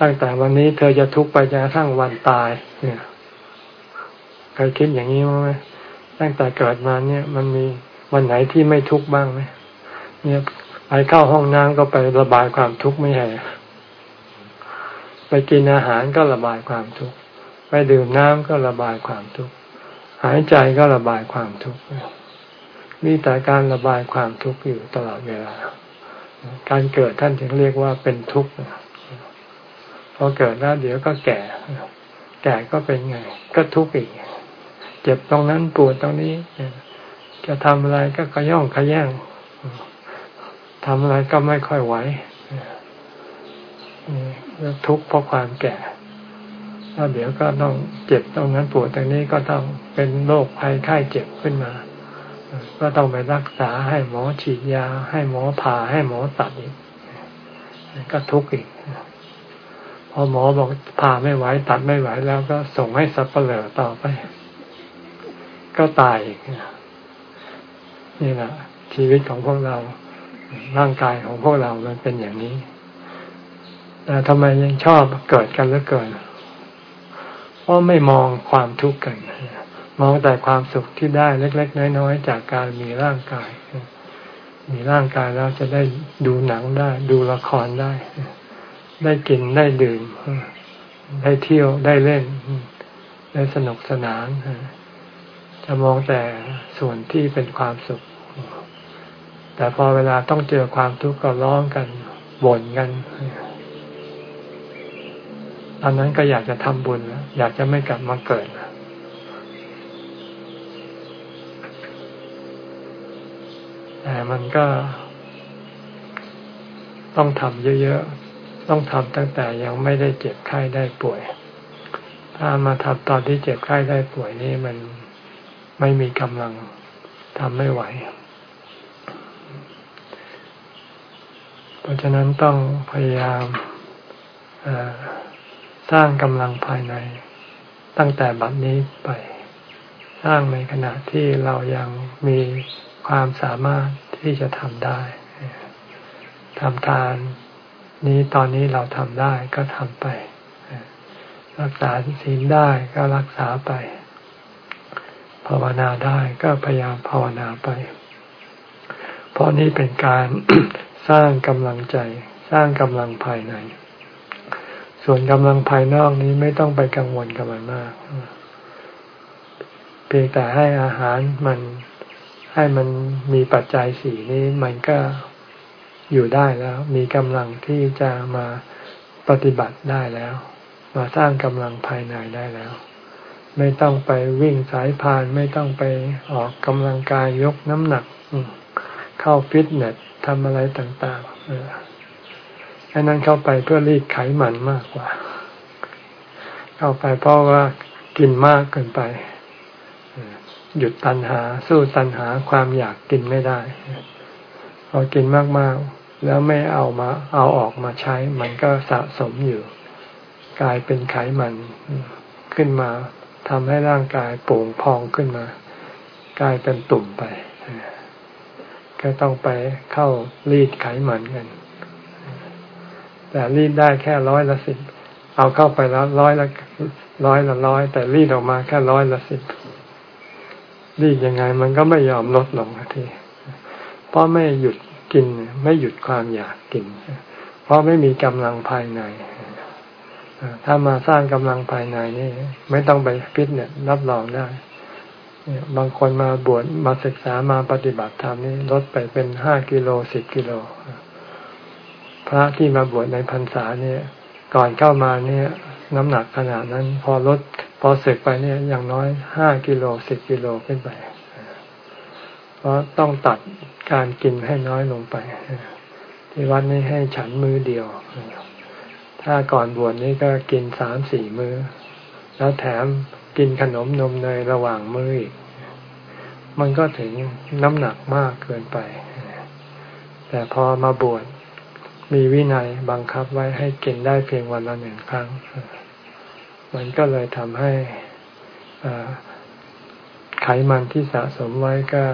ตั้งแต่วันนี้เธอจะทุกข์ไปจนกระทั่งวันตาย เนี่ยเคยคิดอย่างนี้ไหมตั้งแต่เกิดมาเนี่ย มันมีวันไหนที่ไม่ทุกข์บ้างไหมเนี่ยไปเข้าห้องน้ำก็ไประบายความทุกข์ไม่ใช่ ไปกินอาหารก็ระบายความทุกข์ไปดื่มน้ำก็ระบายความทุกข์หายใจก็ระบายความทุกข์มีแต่การระบายความทุกข์อยู่ตลอดเวลา การเกิดท่านถึงเรียกว่าเป็นทุกข์พอเกิดแล้วเดี๋ยวก็แก่ แก่ก็เป็นไง ก็ทุกข์อีก เจ็บตรงนั้นปวดตรงนี้จะทำอะไรก็ขย่องขย่งทำอะไรก็ไม่ค่อยไหว ทุกข์เพราะความแก่แล้วเดี๋ยวก็ต้องเจ็บตรงนั้นปวดตรงนี้ก็ต้องเป็นโรคภัยไข้เจ็บขึ้นมา ก็ต้องไปรักษาให้หมอฉีดยา ให้หมอผ่าให้หมอตัดอีกก็ทุกข์อีกพอหมอบอกผ่าไม่ไหวตัดไม่ไหวแล้วก็ส่งให้สับเปลือต่อไป ก็ตายอีกนี่แหละชีวิตของพวกเราร่างกายของพวกเรามันเป็นอย่างนี้ แต่ทำไมยังชอบเกิดกันแล้วเกิน เพราะไม่มองความทุกข์กัน มองแต่ความสุขที่ได้เล็ก ๆ น้อยๆจากการมีร่างกาย มีร่างกายแล้วจะได้ดูหนังได้ ดูละครได้ ได้กินได้ดื่ม ได้เที่ยวได้เล่น ได้สนุกสนาน จะมองแต่ส่วนที่เป็นความสุข แต่พอเวลาต้องเจอความทุกข์ก็ร้องกันบ่นกันต อนนั้นก็อยากจะทำบุญอยากจะไม่กลับมาเกิดแต่มันก็ ต้องทำเยอะๆ ต้องทำตั้งแต่ยังไม่ได้เจ็บไข้ได้ป่วย ถ้ามาทำตอนที่เจ็บไข้ได้ป่วยนี่มันไม่มีกำลังทำไม่ไหว เพราะฉะนั้นต้องพยายาม สร้างกำลังภายใน ตั้งแต่บัดนี้ไป สร้างในขณะที่เรายังมีความสามารถที่จะทำได้ทำทานนี้ตอนนี้เราทำได้ก็ทำไป รักษาศีลได้ก็รักษาไป ภาวนาได้ก็พยายามภาวนาไป เพราะนี่เป็นการสร้างกำลังใจ สร้างกำลังภายใน ส่วนกำลังภายนอกนี้ไม่ต้องไปกังวลกับมันมาก เพียงแต่ให้อาหารมันให้มันมีปัจจัยสี่นี้มันก็อยู่ได้แล้ว มีกำลังที่จะมาปฏิบัติได้แล้ว มาสร้างกำลังภายในได้แล้ว ไม่ต้องไปวิ่งสายพานไม่ต้องไปออกกำลังกายยกน้ำหนัก เข้าฟิตเนสทำอะไรต่าง ๆ อันนั้นเข้าไปเพื่อรีดไขมันมากกว่า เข้าไปเพราะว่ากินมากเกินไป หยุดตันหา สู้ตันหาความอยากกินไม่ได้พอกินมากๆ แล้วไม่เอามาเอาออกมาใช้ มันก็สะสมอยู่ กลายเป็นไขมันขึ้นมาทำให้ร่างกายโป่งพองขึ้นมา กลายเป็นตุ่มไป ก็ต้องไปเข้ารีดไขมันกัน แต่รีดได้แค่ร้อยละสิบเอาเข้าไปแล้วร้อยละร้อยละร้อยแต่รีดออกมาแค่ร้อยละสิบรีดยังไง มันก็ไม่ยอมลดลงทีเพราะไม่หยุดกิน ไม่หยุดความอยากกิน เพราะไม่มีกำลังภายในถ้ามาสร้างกำลังภายในนี่ไม่ต้องไปฟิตเนี่ยรับรองได้บางคนมาบวชมาศึกษามาปฏิบัติธรรมนี่ลดไปเป็นห้ากิโลสิบกิโล พระที่มาบวชในพรรษาเนี่ย ก่อนเข้ามาเนี่ย น้ำหนักขนาดนั้น พอลดพอศึกไปเนี่ยอย่างน้อยห้ากิโลสิบกิโลขึ้นไป เพราะต้องตัดการกินให้น้อยลงไปที่วัดนี้ให้ฉันมือเดียว ถ้าก่อนบวชนี้ก็กินสามสี่มือ้อ แล้วแถมกินขนมนมเนยระหว่างมืออีก มันก็ถึงน้ำหนักมากเกินไป แต่พอมาบวช มีวินัยบังคับไว้ให้กินได้เพียงวันละหนึ่งครั้ง มันก็เลยทำให้ไขมันที่สะสมไว้ก็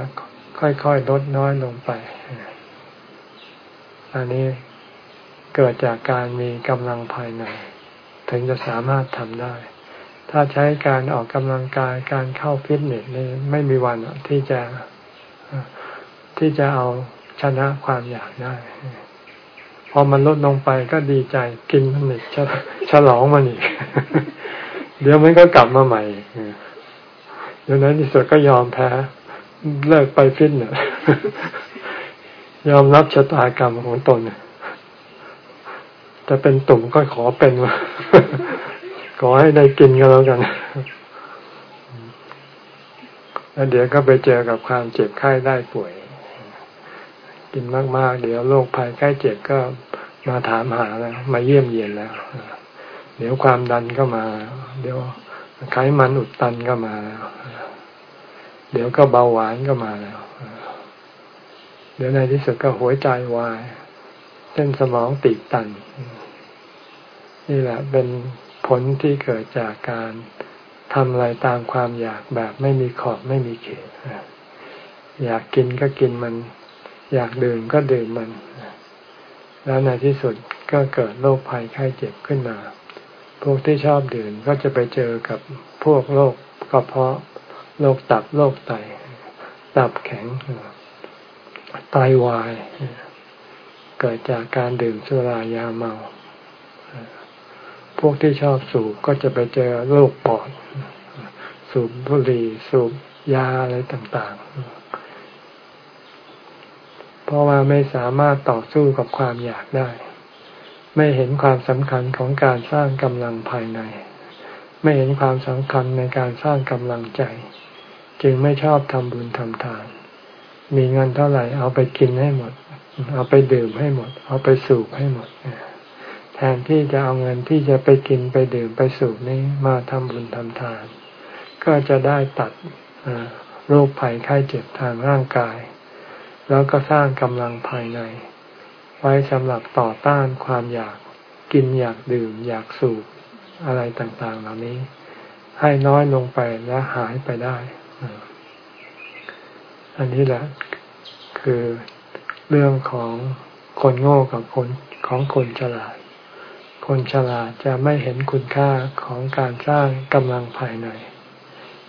ค่อยๆลดน้อยลงไป อันนี้เกิดจากการมีกำลังภายใน ถึงจะสามารถทำได้ ถ้าใช้การออกกำลังกายการเข้าฟิตเนสนี่ไม่มีวันที่จะที่จะเอาชนะความอยากได้ พอมันลดลงไปก็ดีใจกินมันอีกฉลองมันอีก เดี๋ยวมันก็กลับมาใหม่เดี๋ยวนั้นที่สุดก็ยอมแพ้ เลิกไปฟิตเนสยอมรับชะตากรรมของตนจะเป็นตุ่มก็ขอเป็นวะขอให้ได้กินก็แล้วกันแล้วเดี๋ยวก็ไปเจอกับความเจ็บไข้ได้ป่วย กินมาก ๆ เดี๋ยวโรคภัยใกล้เจ็บก็มาถามหาแล้ว มาเยี่ยมเยียนแล้ว เดี๋ยวความดันก็มา เดี๋ยวไขมันอุดตันก็มาแล้ว เดี๋ยวก็เบาหวานก็มาแล้ว เดี๋ยวในที่สุดก็หัวใจวาย เส้นสมองตีบตัน นี่แหละเป็นผลที่เกิดจากการทำอะไรตามความอยากแบบไม่มีขอบไม่มีเขตอยากกินก็กินมัน อยากดื่มก็ดื่มมัน แล้วในที่สุดก็เกิดโรคภัยไข้เจ็บขึ้นมา พวกที่ชอบดื่มก็จะไปเจอกับพวกโรคกระเพาะโรคตับโรคไต ตับแข็งไตาวาย เกิดจากการดื่มสุรายาเมา พวกที่ชอบสูบก็จะไปเจอโรคปอด สูบบุหรี่สูบยาอะไรต่าง ๆ ราะว่าไม่สามารถต่อสู้กับความอยากได้ ไม่เห็นความสำคัญของการสร้างกำลังภายใน ไม่เห็นความสำคัญในการสร้างกำลังใจ จึงไม่ชอบทำบุญทำทาน มีเงินเท่าไหร่เอาไปกินให้หมด เอาไปดื่มให้หมด เอาไปสูบให้หมดแทนที่จะเอาเงินที่จะไปกินไปดื่มไปสูบนี้มาทำบุญทำทาน ก็จะได้ตัดโรคภัยไข้เจ็บทางร่างกาย แล้วก็สร้างกำลังภายใน ไว้สำหรับต่อต้านความอยากกินอยากดื่ม อยากสูบอะไรต่างๆ เหล่านี้ ให้น้อยลงไปและหายไปได้ อันนี้แหละ คือเรื่องของคนโง่กับคนของคนฉลาด คนฉลาดจะไม่เห็นคุณค่าของการสร้างกำลังภายใน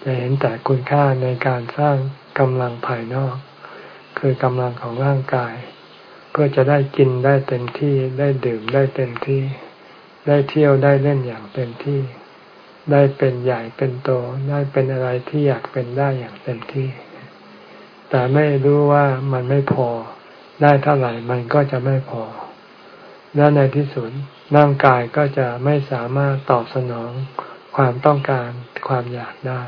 จะเห็นแต่คุณค่าในการสร้างกำลังภายนอก คือกำลังของร่างกาย เพื่อจะได้กินได้เต็มที่ได้ดื่มได้เต็มที่ ได้เที่ยวได้เล่นอย่างเต็มที่ ได้เป็นใหญ่เป็นโตได้เป็นอะไรที่อยากเป็นได้อย่างเต็มที่ แต่ไม่รู้ว่ามันไม่พอได้เท่าไหร่มันก็จะไม่พอ และในที่สุดร่างกายก็จะไม่สามารถตอบสนองความต้องการความอยากได้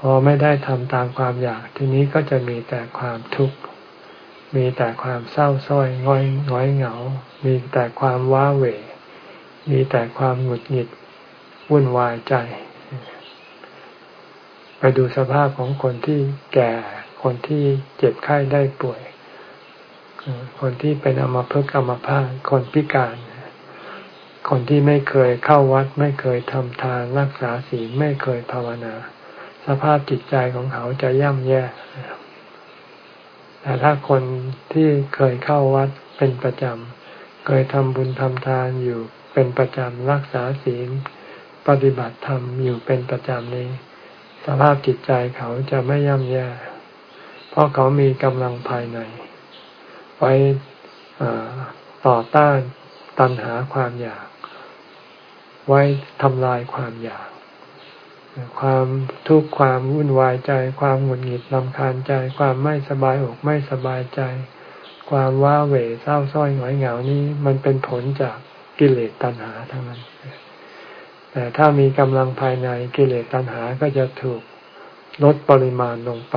พอไม่ได้ทำตามความอยากทีนี้ก็จะมีแต่ความทุกข์มีแต่ความเศร้าส้อยง้อยง้อยเหงา มีแต่ความว้าเหวมีแต่ความหงุดหงิดวุ่นวายใจ ไปดูสภาพของคนที่แก่คนที่เจ็บไข้ได้ป่วย คนที่เป็นอมภพกรรมภาพคนพิการ คนที่ไม่เคยเข้าวัด ไม่เคยทำทานรักษาศีลไม่เคยภาวนา สภาพจิตใจของเขาจะย่ำแย่ แต่ถ้าคนที่เคยเข้าวัดเป็นประจำ เคยทำบุญทำทานอยู่เป็นประจำรักษาศีล ปฏิบัติธรรมอยู่เป็นประจำนี้ สภาพจิตใจเขาจะไม่ย่ำแย่ เพราะเขามีกำลังภายใน ไว้ต่อต้านตัณหาความอยาก ไว้ทำลายความอยาก ความทุกข์ความวุ่นวายใจ ความหงุดหงิดลำคาญใจ ความไม่สบายอกไม่สบายใจ ความว้าเหวเศร้าส้อยหงอยเหงานี้มันเป็นผลจากกิเลสตัณหาทั้งนั้น แต่ถ้ามีกำลังภายในกิเลสตัณหาก็จะถูกลดปริมาณลงไป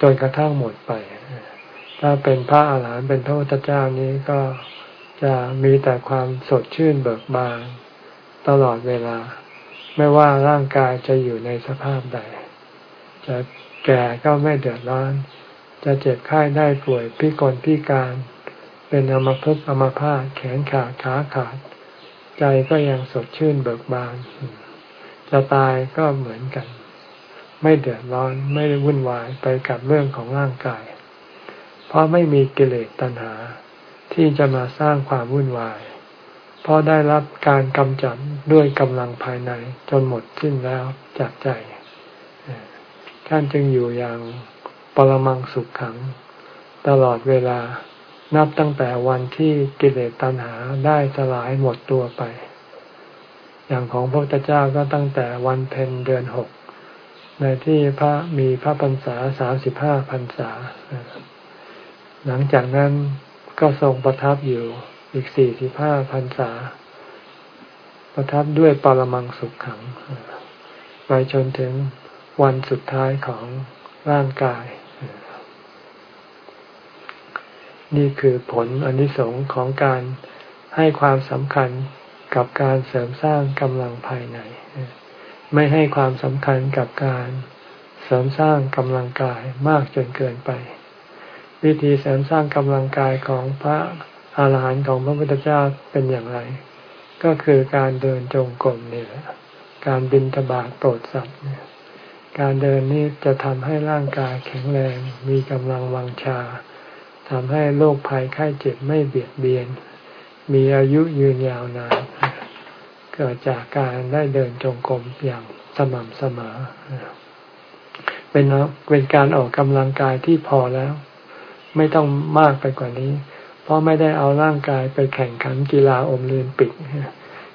จนกระทั่งหมดไป ถ้าเป็นพระอาหารหันต์เป็นพระพุทธเจ้านี้ก็จะมีแต่ความสดชื่นเบิกบานตลอดเวลา ไม่ว่าร่างกายจะอยู่ในสภาพใด จะแก่ก็ไม่เดือดร้อน จะเจ็บไข้ได้ป่วยพิกลพิการ เป็นอมภพอมภาตแขนขาดขาขาด ใจก็ยังสดชื่นเบิกบาน จะตายก็เหมือนกัน ไม่เดือดร้อนไม่วุ่นวายไปกับเรื่องของร่างกาย เพราะไม่มีกิเลสตัณหา ที่จะมาสร้างความวุ่นวาย เพราะได้รับการกำจัดด้วยกำลังภายในจนหมดสิ้นแล้วจากใจท่านจึงอยู่อย่างปรมังสุขขัง ตลอดเวลานับตั้งแต่วันที่กิเลสตัณหาได้สลายหมดตัวไป อย่างของพระพุทธเจ้าก็ตั้งแต่วันเพ็ญเดือนหก ในที่พระมีพระพรรษาสามสิบห้าพรรษา หลังจากนั้นก็ทรงประทับอยู่ อีกสี่สิบห้าพรรษา ประทับด้วยปรมังสุขขัง ไปจนถึงวันสุดท้ายของร่างกาย นี่คือผลอนนิสงส์ของการให้ความสำคัญกับการเสริมสร้างกำลังภายใน ไม่ให้ความสำคัญกับการเสริมสร้างกำลังกายมากจนเกินไป วิธีเสริมสร้างกำลังกายของพระ อาหารหันต์ของพระพุทธเจ้าเป็นอย่างไร ก็คือการเดินจงกรมนี่แหละการบินตบาทโปรดสัตว์เนี่ยการเดินนี้จะทำให้ร่างกายแข็งแรง มีกำลังวังชาทำให้โรคภัยไข้เจ็บไม่เบียดเบียน มีอายุยืนยาวนานเกิดจากการได้เดินจงกรมอย่างสม่ำเสมอเป็นเป็นการออกกำลังกายที่พอแล้ว ไม่ต้องมากไปกว่านี้ เพราะไม่ได้เอาร่างกายไปแข่งขันกีฬาอมลืนปิด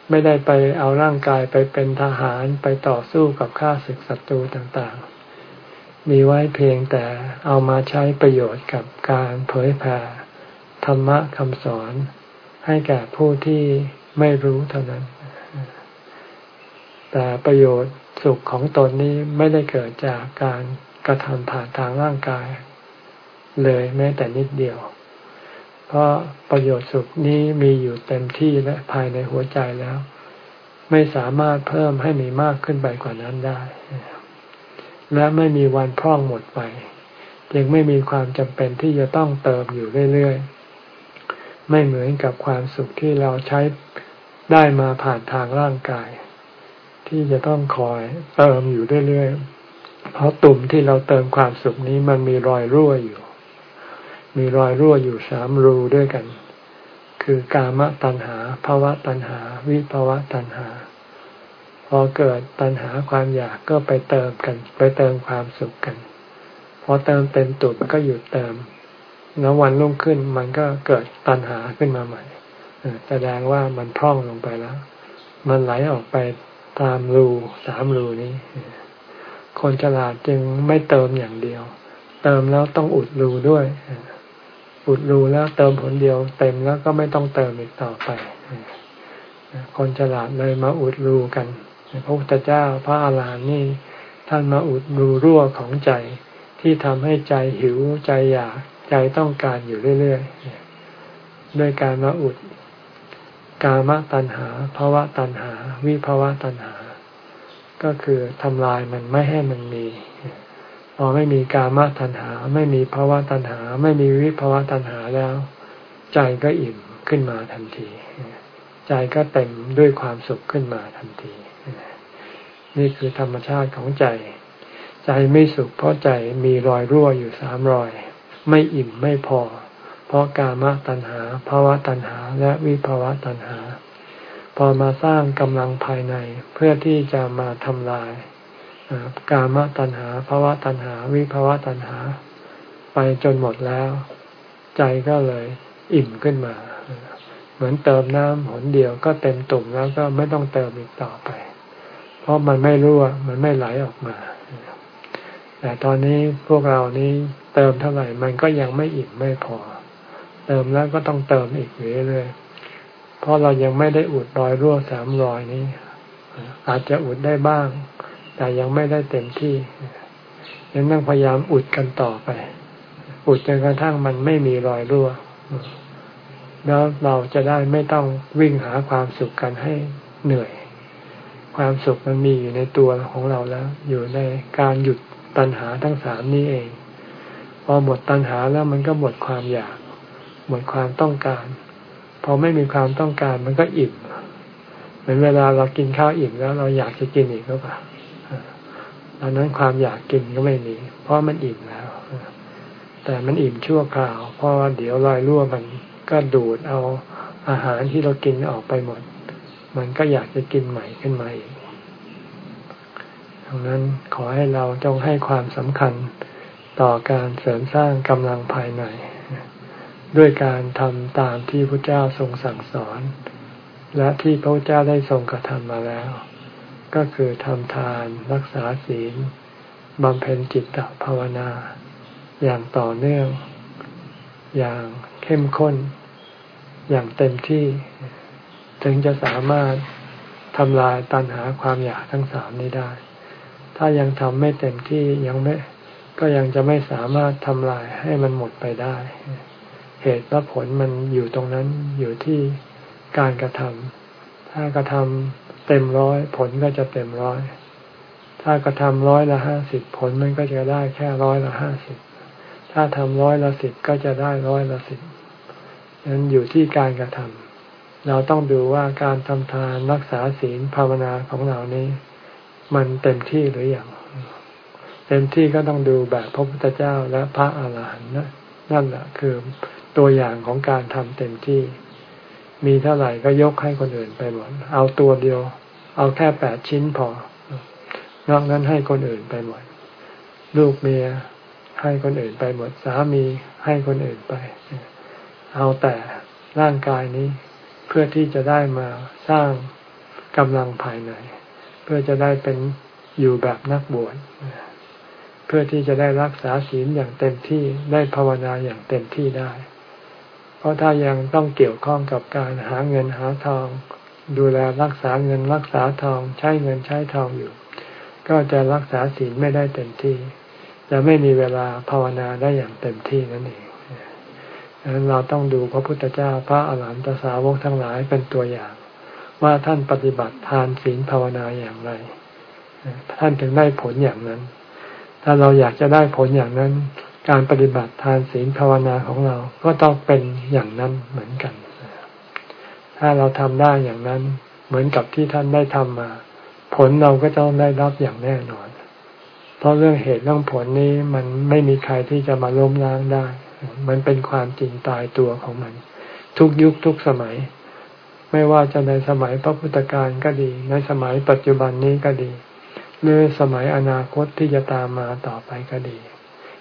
ไม่ได้ไปเอาร่างกายไปเป็นทหารไปต่อสู้กับข้าศึกศัตรูต่างๆ มีไว้เพียงแต่เอามาใช้ประโยชน์กับการเผยแผ่ธรรมะคำสอนให้แก่ผู้ที่ไม่รู้เท่านั้น แต่ประโยชน์สุขของตนนี้ไม่ได้เกิดจากการกระทำผ่านทางร่างกาย เลยแม้แต่นิดเดียว เพราะประโยชน์สุขนี้มีอยู่เต็มที่และภายในหัวใจแล้ว ไม่สามารถเพิ่มให้มีมากขึ้นไปกว่านั้นได้ และไม่มีวันพร่องหมดไปยังไม่มีความจำเป็นที่จะต้องเติมอยู่เรื่อยๆ ไม่เหมือนกับความสุขที่เราใช้ได้มาผ่านทางร่างกาย ที่จะต้องคอยเติมอยู่เรื่อยๆ เพราะตุ่มที่เราเติมความสุขนี้มันมีรอยรั่วอยู่ มีรอยรั่วอยู่สามรูด้วยกัน คือกามตัณหาภาวะตัณหา วิภาวะตัณหา พอเกิดตัณหาความอยากก็ไปเติมกัน ไปเติมความสุขกัน พอเติมเต็มตุ่มก็หยุดเติมแล้ววันรุ่งขึ้นมันก็เกิดตัณหาขึ้นมาใหม่แสดงว่ามันพร่องลงไปแล้ว มันไหลออกไปตามรูสามรูนี้ คนฉลาดจึงไม่เติมอย่างเดียว เติมแล้วต้องอุดรูด้วย อุดรูแล้วเติมผลเดียวเต็มแล้วก็ไม่ต้องเติมอีกต่อไป คนฉลาดเลยมาอุดรูกันพระพุทธเจ้าพระอาหารหันต์นี่ ท่านมาอุดรูรั่วของใจที่ทำให้ใจหิวใจอยากใจต้องการอยู่เรื่อยๆด้วยการมาอุดกามตัณหาภาวะตัณหา วิภาวะตัณหา ก็คือทำลายมันไม่ให้มันมี อไม่มีกามตัณหา ไม่มีภาวะตัณหา ไม่มีวิภาวะตัณหาแล้ว ใจก็อิ่มขึ้นมาทันที ใจก็เต็มด้วยความสุขขึ้นมาทันที นี่คือธรรมชาติของใจ ใจไม่สุขเพราะใจมีรอยรั่วอยู่สามรอย ไม่อิ่มไม่พอ เพราะกามตัณหาภาวะตัณหาและวิภาวะตัณหา พอมาสร้างกำลังภายในเพื่อที่จะมาทำลาย กามตัณหาภาวะตัณหา วิภาวะตัณหา ไปจนหมดแล้ว ใจก็เลยอิ่มขึ้นมา เหมือนเติมน้ำหนเดียวก็เต็มตุ่มแล้วก็ไม่ต้องเติมอีกต่อไป เพราะมันไม่รั่วมันไม่ไหลออกมา แต่ตอนนี้พวกเรานี้เติมเท่าไหร่มันก็ยังไม่อิ่มไม่พอ เติมแล้วก็ต้องเติมอีกเรื่อยๆเพราะเรายังไม่ได้อุดรอยรั่วสามรอยนี้ อาจจะอุดได้บ้าง แต่ยังไม่ได้เต็มที่ ยังต้องพยายามอุดกันต่อไป อุดจนกระทั่งมันไม่มีรอยรั่ว แล้วเราจะได้ไม่ต้องวิ่งหาความสุขกันให้เหนื่อย ความสุขมันมีอยู่ในตัวของเราแล้ว อยู่ในการหยุดตัณหาทั้งสามนี้เอง พอหมดตัณหาแล้วมันก็หมดความอยาก หมดความต้องการ พอไม่มีความต้องการมันก็อิ่มเหมือนเวลาเรากินข้าวอิ่มแล้วเราอยากจะกินอีกก็ป่ะ อนนั้นความอยากกินก็ไม่มี เพราะมันอิ่มแล้ว แต่มันอิ่มชั่วคราว เพราะว่าเดี๋ยวรอยรั่วมันก็ดูดเอาอาหารที่เรากินออกไปหมด มันก็อยากจะกินใหม่ขึ้นมาอีกดังนั้นขอให้เราจงให้ความสำคัญต่อการเสริมสร้างกำลังภายใน ด้วยการทำตามที่พระเจ้าทรงสั่งสอน และที่พระเจ้าได้ทรงกระทำมาแล้ว ก็คือทำทานรักษาศีลบำเพ็ญจิตตภาวนา อย่างต่อเนื่อง อย่างเข้มข้น อย่างเต็มที่ ถึงจะสามารถทำลายตันหาความอยากทั้งสามนี้ได้ ถ้ายังทำไม่เต็มที่ยังไม่ก็ยังจะไม่สามารถทำลายให้มันหมดไปได้ เหตุและผลมันอยู่ตรงนั้นอยู่ที่การกระทำถ้ากระทำ เต็มร้อยผลก็จะเต็มร้อย ถ้ากระทำร้อยละห้าสิบผลมันก็จะได้แค่ร้อยละห้าสิบถ้าทำร้อยละสิบก็จะได้ร้อยละสิบนั้นอยู่ที่การกระทำเราต้องดูว่าการทำทานรักษาศีลภาวนาของเรานี้ มันเต็มที่หรืออยังเต็มที่ก็ต้องดูแบบพระพุทธเจ้าและพระอาหารหันต์นะนั่นแหละคือตัวอย่างของการทำเต็มที่ มีเท่าไหร่ก็ยกให้คนอื่นไปหมดเอาตัวเดียว เอาแค่แปดชิ้นพอ นอกนั้นให้คนอื่นไปหมด ลูกเมียให้คนอื่นไปหมด สามีให้คนอื่นไป เอาแต่ร่างกายนี้ เพื่อที่จะได้มาสร้างกำลังภายใน เพื่อจะได้เป็นอยู่แบบนักบวชเพื่อที่จะได้รักษาศีลอย่างเต็มที่ได้ภาวนาอย่างเต็มที่ได้ เพราะถ้ายังต้องเกี่ยวข้องกับการหาเงินหาทอง ดูแลรักษาเงินรักษาทองใช้เงินใช้ทองอยู่ ก็จะรักษาศีลไม่ได้เต็มที่ จะไม่มีเวลาภาวนาได้อย่างเต็มที่นั่นเองดังนั้นเราต้องดูพระพุทธเจ้าพระอาหารหันตสาวกทั้งหลายเป็นตัวอย่าง ว่าท่านปฏิบัติทานศีลภาวนาอย่างไร ท่านถึงได้ผลอย่างนั้น ถ้าเราอยากจะได้ผลอย่างนั้น การปฏิบัติทานศีลภาวนาของเราก็ต้องเป็นอย่างนั้นเหมือนกัน ถ้าเราทำได้อย่างนั้น เหมือนกับที่ท่านได้ทำมา ผลเราก็ต้องได้รับอย่างแน่นอน เพราะเรื่องเหตุเรื่องผลนี้มันไม่มีใครที่จะมาล้มล้างได้ มันเป็นความจริงตายตัวของมัน ทุกยุคทุกสมัย ไม่ว่าจะในสมัยพระพุทธการก็ดี ในสมัยปัจจุบันนี้ก็ดี หรือสมัยอนาคตที่จะตามมาต่อไปก็ดี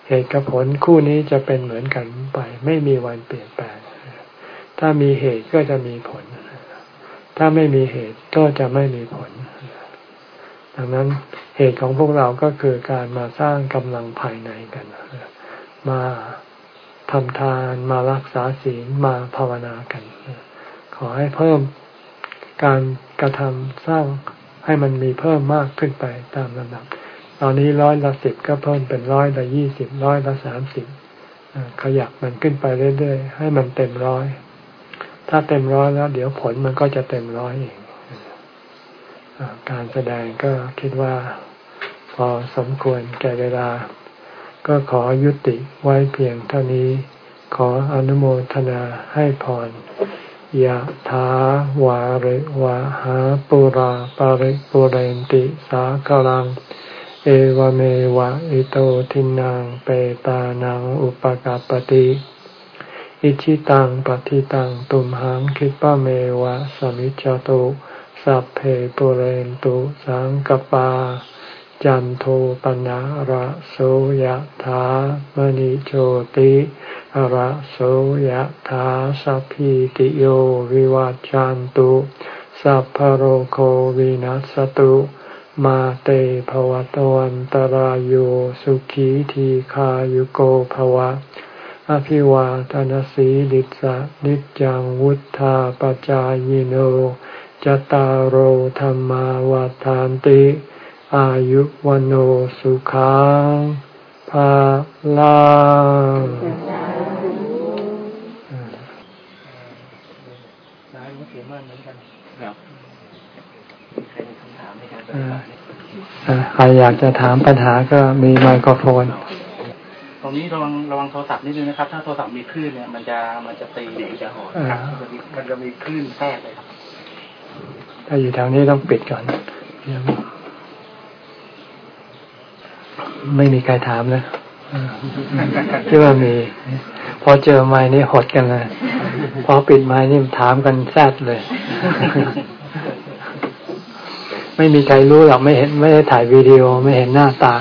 เหตุกับผลคู่นี้จะเป็นเหมือนกันไป ไม่มีวันเปลี่ยนแปลง ถ้ามีเหตุก็จะมีผล ถ้าไม่มีเหตุก็จะไม่มีผล ดังนั้นเหตุของพวกเราก็คือการมาสร้างกำลังภายในกัน มาทำทานมารักษาศีลมาภาวนากัน ขอให้เพิ่มการกระทำสร้างให้มันมีเพิ่มมากขึ้นไปตามลำดับ ตอนนี้ร้อยละสิบก็เพิ่มเป็นร้อยละยี่สิบร้อยละสามสิบขยับมันขึ้นไปเรื่อยๆ ให้มันเต็มร้อย ถ้าเต็มร้อยแล้ว เดี๋ยวผลมันก็จะเต็มร้อยเองการแสดงก็คิดว่าพอสมควรแก่เวลา ก็ขอยุติไว้เพียงเท่านี้ ขออนุโมทนาให้พรยะถาวาริวะหาปุราปาริปุเรนติสากลัง เอวเมวะอิโตทินังเปตานังอุปกาปติ อิชิตังปฏิตังตุมหังคิปะเมวะสมิจจตุสัพเพปุเรนตุสังกปา จันโทปนะระโสยธามณิโชติระโสยธาสัพพิติโยวิวัจจันตุสัพพโรโควินัสตุ มาเตภวตวันตรโยสุขีทีขายุโกภวะ อภิวาทานสีลิสะนิจังวุธาปจายโนจตารโหธรรมาวาทานติ อายุวันโอสุขังภาลังใครอยากจะถามปัญหาก็มีไมโครโฟนต รงนี้ระวังระวังโทรศัพท์นิดนึงนะครับ ถ้าโทรศัพท์มีคลื่นเนี่ยมันจะมันจะตีเด็กจะหอนครับมันจะมีคลื่นแทรกเลยครับถ้าอยู่แถวนี้ต้องปิดก่อนไม่มีใครถามเลยที่ว่ามี พอเจอไม้นี่หดกันเลยพอปิดไม้นี่ถามกันแซดเลย ไม่มีใครรู้หรอกไม่เห็นไม่ได้ถ่ายวีดีโอไม่เห็นหน้าตา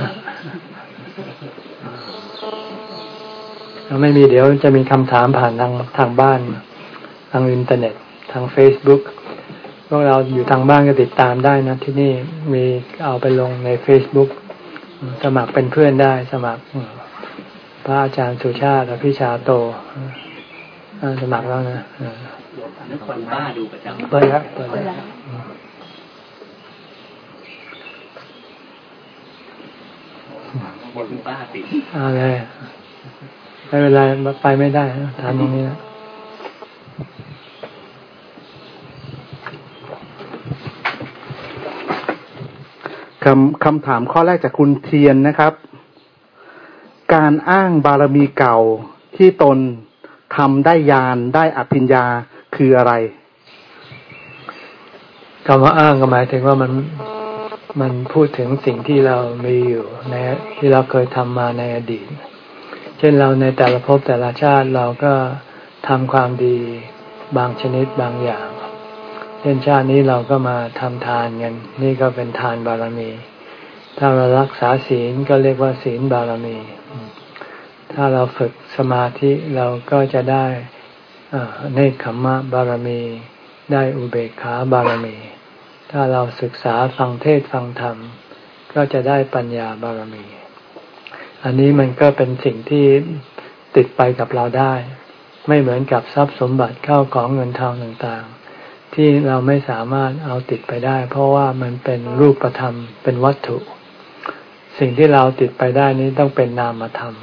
ไม่มีเดี๋ยวจะมีคำถามผ่านทางทางบ้าน ทางอินเทอร์เน็ต ทางเฟซบุ๊กพวกเราอยู่ทางบ้านก็ติดตามได้นะ ที่นี่มีเอาไปลงในเฟซบุ๊กสมัครเป็นเพื่อนได้สมัคร พระอาจารย์สุชาติและพี่ชาโตสมัครแล้วนะนึกคนบ้าดูประจำเปิดแล้วเปิดแล้วบนบ้าติดอะไร ไม่เป็นไรไปไม่ได้ถามตรงนี้นะคำคำถามข้อแรกจากคุณเทียนนะครับ การอ้างบารมีเก่าที่ตนทำได้ยานได้อภิญญาคืออะไรคำว่าอ้างก็หมายถึงว่ามันมันพูดถึงสิ่งที่เรามีอยู่ในที่เราเคยทำมาในอดีต เช่นเราในแต่ละภพแต่ละชาติเราก็ทำความดีบางชนิดบางอย่าง เช่นชาตินี้เราก็มาทำทานกันนี่ก็เป็นทานบารมี ถ้าเรารักษาศีลก็เรียกว่าศีลบารมี ถ้าเราฝึกสมาธิเราก็จะได้เนคขมมะบารมี ได้อุเบกขาบารมี ถ้าเราศึกษาฟังเทศฟังธรรม ก็จะได้ปัญญาบารมี อันนี้มันก็เป็นสิ่งที่ติดไปกับเราได้ ไม่เหมือนกับทรัพย์สมบัติเข้าของเงินทองต่างๆ ที่เราไม่สามารถเอาติดไปได้ เพราะว่ามันเป็นรูปธรรมเป็นวัตถุ สิ่งที่เราติดไปได้นี้ต้องเป็นนามธรรม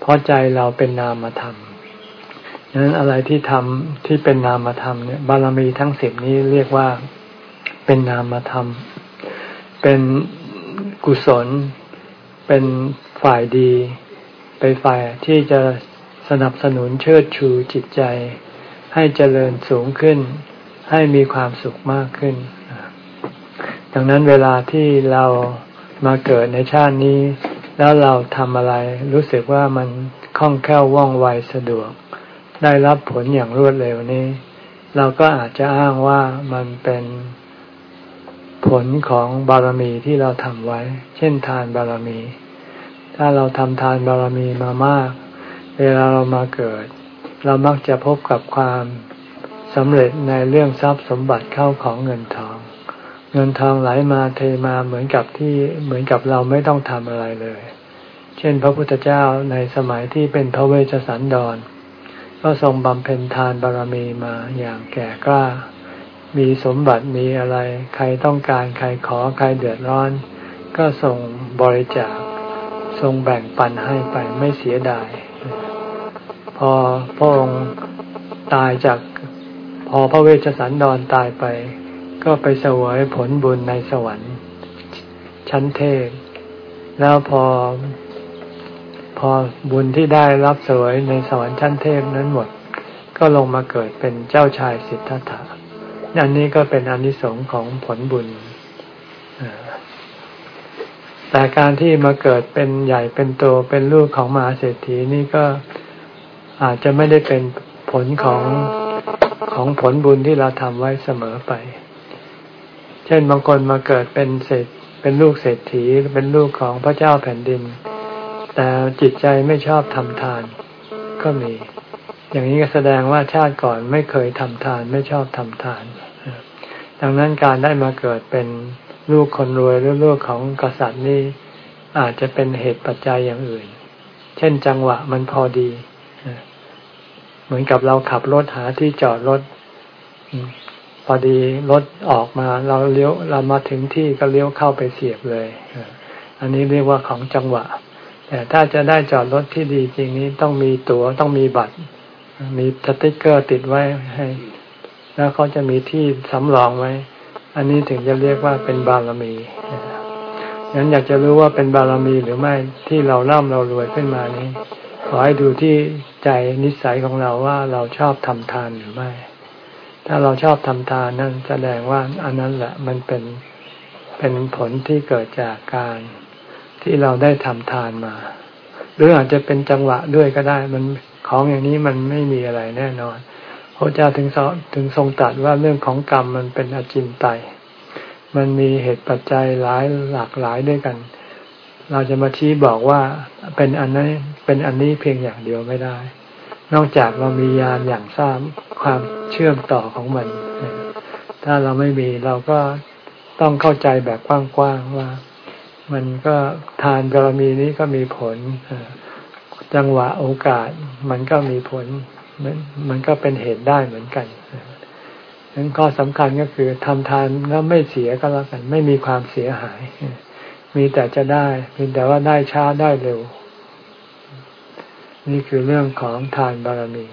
เพราะใจเราเป็นนามธรรมดังนั้นอะไรที่ทำที่เป็นนามธรรมเนี่ยบารมีทั้งสิบนี้เรียกว่าเป็นนามธรรม เป็นกุศล เป็น ฝ่ายดี ไปฝ่ายที่จะสนับสนุนเชิดชูจิตใจ ให้เจริญสูงขึ้น ให้มีความสุขมากขึ้น ดังนั้นเวลาที่เรามาเกิดในชาตินี้ แล้วเราทำอะไร รู้สึกว่ามันคล่องแคล่วว่องไวสะดวก ได้รับผลอย่างรวดเร็วนี้ เราก็อาจจะอ้างว่ามันเป็นผลของบารมีที่เราทำไว้ เช่นทานบารมี ถ้าเราทำทานบารมีมามาก เวลาเรามาเกิด เรามักจะพบกับความสำเร็จในเรื่องทรัพย์สมบัติเข้าของเงินทอง เงินทองไหลมาเทมาเหมือนกับที่เหมือนกับเราไม่ต้องทำอะไรเลย เช่น พระพุทธเจ้าในสมัยที่เป็นพระเวชสันดร ก็ทรงบำเพ็ญทานบารมีมาอย่างแก่กล้า มีสมบัติมีอะไร ใครต้องการใครขอใครเดือดร้อน ก็ส่งบริจาค ทรงแบ่งปันให้ไปไม่เสียดาย พอพระองค์ตายจาก พอพระเวชสันดรตายไป ก็ไปเสวยผลบุญในสวรรค์ ชั้นเทพ แล้วพอ พอบุญที่ได้รับเสวยในสวรรค์ชั้นเทพนั้นหมด ก็ลงมาเกิดเป็นเจ้าชายสิทธัตถะอันนี้ก็เป็นอนนิสงส์ของผลบุญ แต่การที่มาเกิดเป็นใหญ่เป็นโตเป็นลูกของมหาเศรษฐีนี่ก็อาจจะไม่ได้เป็นผลของของผลบุญที่เราทำไว้เสมอไป เช่นบางคนมาเกิดเป็นเศรษเป็นลูกเศรษฐีเป็นลูกของพระเจ้าแผ่นดิน แต่จิตใจไม่ชอบทำทาน ก็มี อย่างนี้ก็แสดงว่าชาติก่อนไม่เคยทำทานไม่ชอบทำทาน ดังนั้นการได้มาเกิดเป็น ลูกคนรวยหรือลูกของกษัตริย์นี่อาจจะเป็นเหตุปัจจัยอย่างอื่น เช่นจังหวะมันพอดี เหมือนกับเราขับรถหาที่จอดรถ พอดีรถออกมาเราเลี้ยวเรามาถึงที่ก็เลี้ยวเข้าไปเสียบเลย อันนี้เรียกว่าของจังหวะ แต่ถ้าจะได้จอดรถที่ดีจริงนี้ต้องมีตัว๋วต้องมีบัตร มีสติ๊กเกอร์ติดไว้ให้ แล้วเขาจะมีที่สำรองไว้ อันนี้ถึงจะเรียกว่าเป็นบารมีงั้นอยากจะรู้ว่าเป็นบารมีหรือไม่ที่เราเล่ำเรารวยขึ้นมานี้ ขอให้ดูที่ใจนิสัยของเราว่าเราชอบทำทานหรือไม่ ถ้าเราชอบทำทานนั่นแสดงว่าอันนั้นแหละมันเป็นเป็นผลที่เกิดจากการที่เราได้ทำทานมา หรืออาจจะเป็นจังหวะด้วยก็ได้ มันของอย่างนี้มันไม่มีอะไรแน่นอน พระเจ้าถึงถึงทรงตรัสว่าเรื่องของกรรมมันเป็นอจินไตยมันมีเหตุปัจจัยหลายหลากหลายด้วยกัน เราจะมาชี้บอกว่าเป็นอันนี้เป็นอันนี้เพียงอย่างเดียวไม่ได้ นอกจากเรามียานอย่างทราบความเชื่อมต่อของมัน ถ้าเราไม่มีเราก็ต้องเข้าใจแบบกว้างๆว่า มันก็ทานบารมีนี้ก็มีผลจังหวะโอกาส มันก็มีผล มันมันก็เป็นเหตุได้เหมือนกันนั้นข้อสำคัญก็คือทำทานแล้วไม่เสียก็แล้วกัน ไม่มีความเสียหาย มีแต่จะได้เพียงแต่ว่าได้ช้าได้เร็ว นี่คือเรื่องของทานบารมี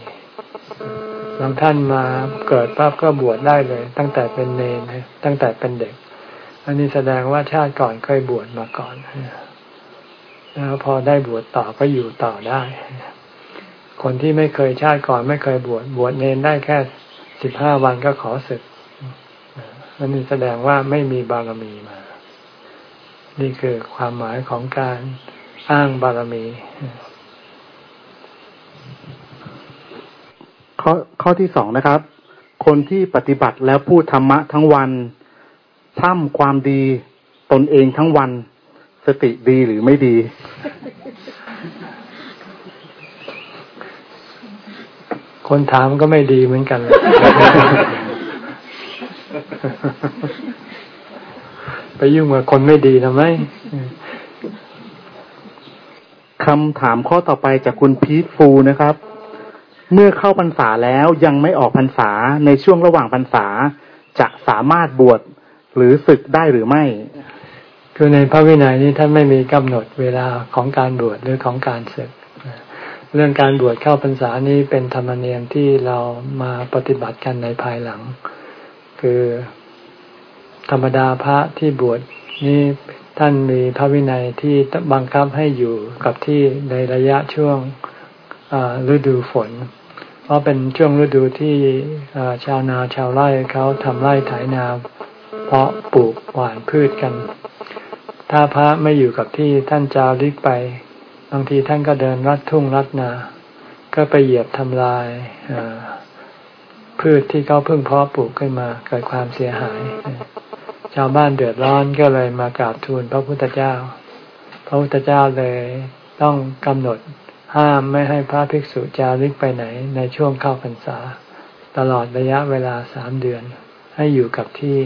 บางท่านมาเกิดปั๊บก็บวชได้เลย ตั้งแต่เป็นเนรตั้งแต่เป็นเด็ก อันนี้แสดงว่าชาติก่อนเคยบวชมาก่อนแล้วพอได้บวชต่อก็อยู่ต่อได้ คนที่ไม่เคยชาติก่อนไม่เคยบวชบวชเนรได้แค่สิบห้าวันก็ขอศึกอันนี้แสดงว่าไม่มีบารมีมา นี่คือความหมายของการอ้างบารมีข้อข้อที่สองนะครับ คนที่ปฏิบัติแล้วพูดธรรมะทั้งวันทำความดีตนเองทั้งวัน สติดีหรือไม่ดี คนถามก็ไม่ดีเหมือนกัน ไปยุ่งกับคนไม่ดีทำไมคำถามข้อต่อไปจากคุณพีทฟูนะครับ เมื่อเข้าพรรษาแล้วยังไม่ออกพรรษาในช่วงระหว่างพรรษาจะสามารถบวชหรือศึกได้หรือไม่ คือในพระวินัยนี้ท่านไม่มีกำหนดเวลาของการบวชหรือของการศึก เรื่องการบวชเข้าพรรษานี้เป็นธรรมเนียมที่เรามาปฏิบัติกันในภายหลัง คือธรรมดาพระที่บวชนี้ท่านมีพระวินัยที่บังคับให้อยู่กับที่ในระยะช่วงฤดูฝน เพราะเป็นช่วงฤดูที่ชาวนาชาวไร่เขาทำไร่ไถนา เพาะปลูกหว่านพืชกัน ถ้าพระไม่อยู่กับที่ท่านจาริกไป บางทีท่านก็เดินรัดทุ่งรัดนา ก็ไปเหยียบทำลายพืชที่เขาเพิ่งเพาะปลูกขึ้นมาเกิดความเสียหาย ชาวบ้านเดือดร้อนก็เลยมากราบทูลพระพุทธเจ้า พระพุทธเจ้าเลยต้องกำหนดห้ามไม่ให้พระภิกษุจาริกไปไหนในช่วงเข้าพรรษา ตลอดระยะเวลาสามเดือน ให้อยู่กับที่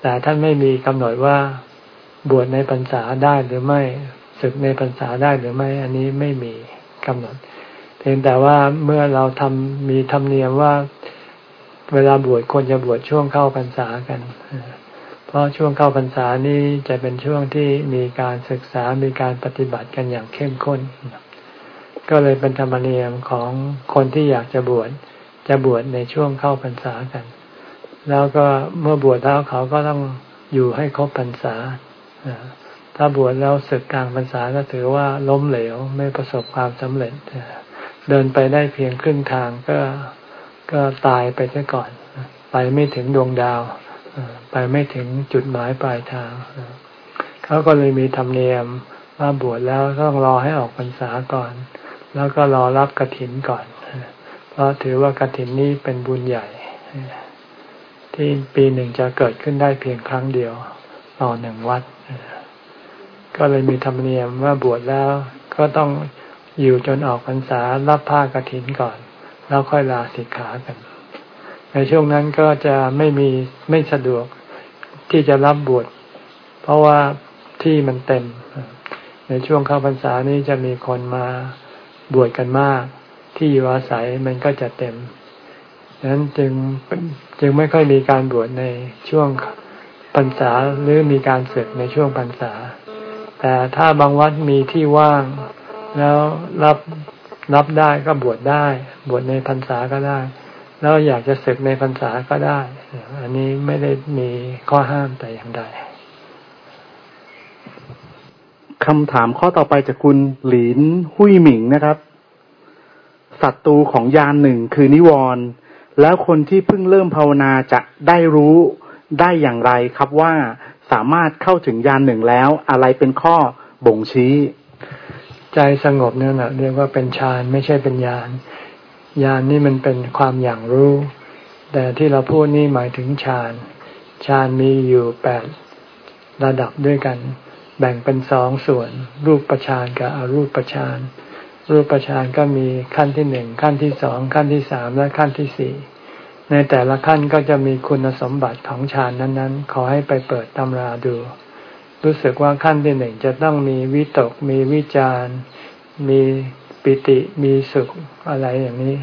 แต่ท่านไม่มีกำหนดว่าบวชในพรรษาได้หรือไม่ ศึกในพรรษาได้หรือไม่ อันนี้ไม่มีกำหนด เพียงแต่ว่าเมื่อเราทำมีธรรมเนียมว่าเวลาบวชควรจะบวชช่วงเข้าพรรษากัน เพราะช่วงเข้าพรรษานี้จะเป็นช่วงที่มีการศึกษา มีการปฏิบัติกันอย่างเข้มข้น ก็เลยเป็นธรรมเนียมของคนที่อยากจะบวช จะบวชในช่วงเข้าพรรษากัน แล้วก็เมื่อบวชแล้วเขาก็ต้องอยู่ให้ครบพรรษา ถ้าบวชแล้วศึกกลางพรรษาก็ถือว่าล้มเหลวไม่ประสบความสำเร็จ เดินไปได้เพียงครึ่งทางก็ก็ตายไปซะก่อน ไปไม่ถึงดวงดาว ไปไม่ถึงจุดหมายปลายทาง เขาก็เลยมีธรรมเนียมว่าบวชแล้วต้องรอให้ออกพรรษาก่อน แล้วก็รอรับกระถินก่อน เพราะถือว่ากระถินนี้เป็นบุญใหญ่ ที่ปีหนึ่งจะเกิดขึ้นได้เพียงครั้งเดียวต่อหนึ่งวัด ก็เลยมีธรรมเนียมว่าบวชแล้วก็ต้องอยู่จนออกพรรษารับผ้ากรถินก่อน แล้วค่อยลาสิกขากัน ในช่วงนั้นก็จะไม่มีไม่สะดวกที่จะรับบวชเพราะว่าที่มันเต็ม ในช่วงเข้าพรรษานี้จะมีคนมาบวชกันมาก ที่อยู่อาศัยมันก็จะเต็มดังนั้นจึงจึงไม่ค่อยมีการบวชในช่วงพรรษาหรือมีการศึกในช่วงพรรษา แต่ถ้าบางวัดมีที่ว่าง แล้วรับรับได้ก็บวชได้ บวชในพรรษาก็ได้ แล้วอยากจะศึกในพรรษาก็ได้ อันนี้ไม่ได้มีข้อห้ามแต่อย่างใดคำถามข้อต่อไปจากคุณหลินหุยหมิงนะครับศัตรูของยานหนึ่งคือนิวรณ์แล้วคนที่เพิ่งเริ่มภาวนาจะได้รู้ได้อย่างไรครับว่า สามารถเข้าถึงยานหนึ่งแล้ว อะไรเป็นข้อบ่งชี้ ใจสงบเนี่ยนะเรียกว่าเป็นฌานไม่ใช่เป็นญาณญาณนี่มันเป็นความอย่างรู้ แต่ที่เราพูดนี่หมายถึงฌานฌานมีอยู่แปดระดับด้วยกัน แบ่งเป็นสองส่วน รูปประฌานกับอรูปประฌานรูปฌานก็มีขั้นที่หนึ่งขั้นที่สองขั้นที่สามและขั้นที่สี่ ในแต่ละขั้นก็จะมีคุณสมบัติของฌานนั้น ๆ ขอให้ไปเปิดตำราดู รู้สึกว่าขั้นที่หนึ่งจะต้องมีวิตก มีวิจารมีปิติมีสุขอะไรอย่างนี้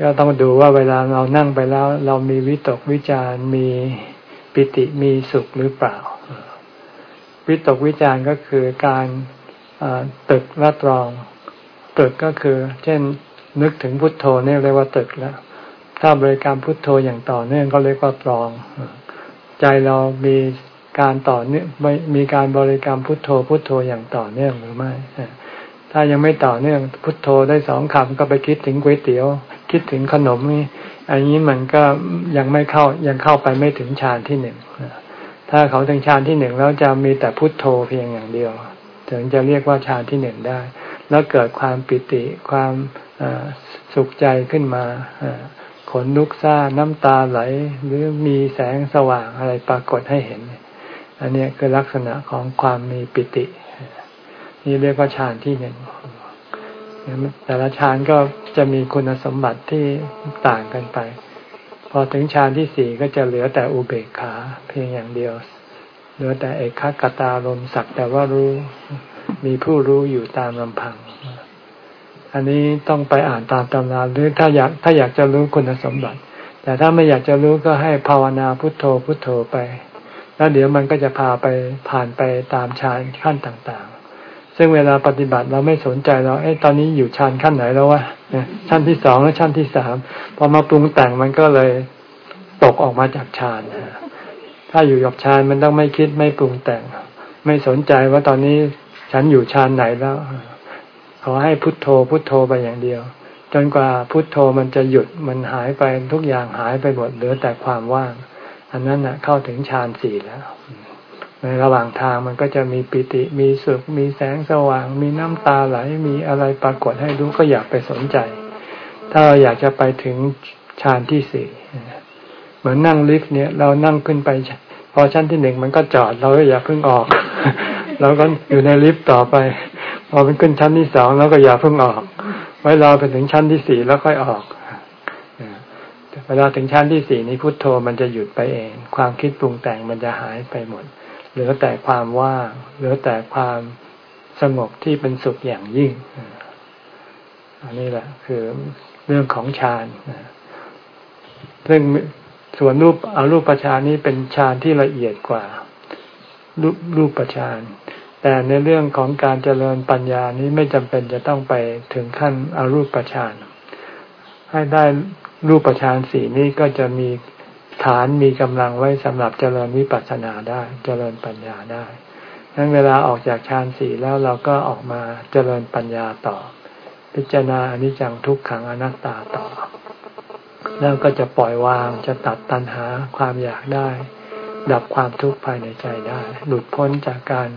ก็ต้องดูว่าเวลาเรานั่งไปแล้ว เรามีวิตกวิจารมีปิติมีสุขหรือเปล่า วิตกวิจารก็คือการตึกละตรอง ตึกก็คือ เช่นนึกถึงพุทโธนี่เรียกว่าตึกแล้ว ถ้าบริกรรมพุทโธอย่างต่อเนื่องก็เรียกว่าตรอง ใจเรามีการต่อเนื่องมีการบริกรรมพุทโธพุทโธอย่างต่อเนื่องหรือไม่ถ้ายังไม่ต่อเนื่องพุทโธได้สองคำก็ไปคิดถึงก๋วยเตี๋ยว คิดถึงขนมนี่อันนี้มันก็ยังไม่เข้ายังเข้าไปไม่ถึงฌานที่หนึ่งถ้าเขาถึงฌานที่หนึ่งแล้วจะมีแต่พุทโธเพียงอย่างเดียว ถึงจะเรียกว่าฌานที่หนึ่งได้ แล้วเกิดความปิติความสุขใจขึ้นมา ขนลุกซ่าน้ำตาไหล หรือมีแสงสว่างอะไรปรากฏให้เห็น อันนี้คือลักษณะของความมีปิติ นี่เรียกว่าฌานที่หนึ่งแต่ละฌานก็จะมีคุณสมบัติที่ต่างกันไป พอถึงฌานที่สี่ก็จะเหลือแต่อุเบกขาเพียงอย่างเดียว เหลือแต่เอกขตาลมสักแต่ว่ารู้ มีผู้รู้อยู่ตามลำพัง อันนี้ต้องไปอ่านตามตำราหรือถ้าอยากถ้าอยากจะรู้คุณสมบัติ แต่ถ้าไม่อยากจะรู้ก็ให้ภาวนาพุทโธพุทโธไป แล้วเดี๋ยวมันก็จะพาไปผ่านไปตามฌานขั้นต่างๆ ซึ่งเวลาปฏิบัติเราไม่สนใจเราเอ้ตอนนี้อยู่ฌานขั้นไหนแล้ววะชั้นที่สองแล้วชั้นที่สามพอมาปรุงแต่งมันก็เลยตกออกมาจากฌานถ้าอยู่กับฌานมันต้องไม่คิดไม่ปรุงแต่ง ไม่สนใจว่าตอนนี้ฉันอยู่ฌานไหนแล้ว ขอให้พุทโธพุทโธไปอย่างเดียว จนกว่าพุทโธมันจะหยุดมันหายไปทุกอย่างหายไปหมดเหลือแต่ความว่าง อันนั้นนะเข้าถึงฌานสี่แล้ว ในระหว่างทางมันก็จะมีปิติมีสุข มีแสงสว่าง มีน้ำตาไหลมีอะไรปรากฏให้รู้ก็อยากไปสนใจ ถ้าเราอยากจะไปถึงฌานที่สี่เหมือนนั่งลิฟต์เนี่ย เรานั่งขึ้นไป พอชั้นที่หนึ่งมันก็จอดเราก็อย่าเพิ่งออก เราก็อยู่ในลิฟต์ต่อไป พอเป็นขึ้นชั้นที่สองแล้วก็อย่าเพิ่งออก ไว้รอไปถึงชั้นที่สี่แล้วค่อยออกเวลาถึงชั้นที่สี่นี้พุทโธมันจะหยุดไปเอง ความคิดปรุงแต่งมันจะหายไปหมด เหลือแต่ความว่างเหลือแต่ความสงบที่เป็นสุขอย่างยิ่ง อันนี้แหละ คือเรื่องของฌานซึ่งส่วนรูปเอารูปประชานนี้เป็นฌานที่ละเอียดกว่า รูปรูปประชาน แต่ในเรื่องของการเจริญปัญญานี้ไม่จำเป็นจะต้องไปถึงขั้นอารูปประชานให้ได้รูปประชานสี่นี้ก็จะมีฐานมีกำลังไว้สำหรับเจริญวิปัสสนาได้ เจริญปัญญาได้ดังเวลาออกจากฌานสี่แล้วเราก็ออกมาเจริญปัญญาต่อ พิจารณาอนิจจังทุกขังอนัตตาต่อ แล้วก็จะปล่อยวางจะตัดตัณหาความอยากได้ ดับความทุกข์ภายในใจได้ หลุดพ้นจากการ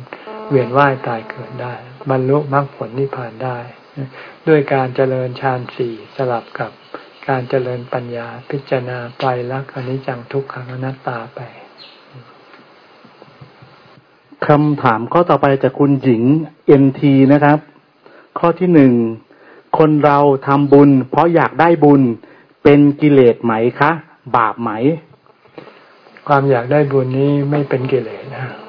เวียนว่ายตายเกิดได้ บรรลุมรรคผลนิพพานได้ ด้วยการเจริญฌานสี่สลับกับการเจริญปัญญาพิจารณาไตรลักษณ์อนิจจังทุกขังอนัตตาไปคำถามข้อต่อไปจากคุณหญิงเอ็นทีนะครับ ข้อที่หนึ่งคนเราทำบุญ เพราะอยากได้บุญเป็นกิเลสไหมคะ บาปไหม ความอยากได้บุญนี้ไม่เป็นกิเลสนะ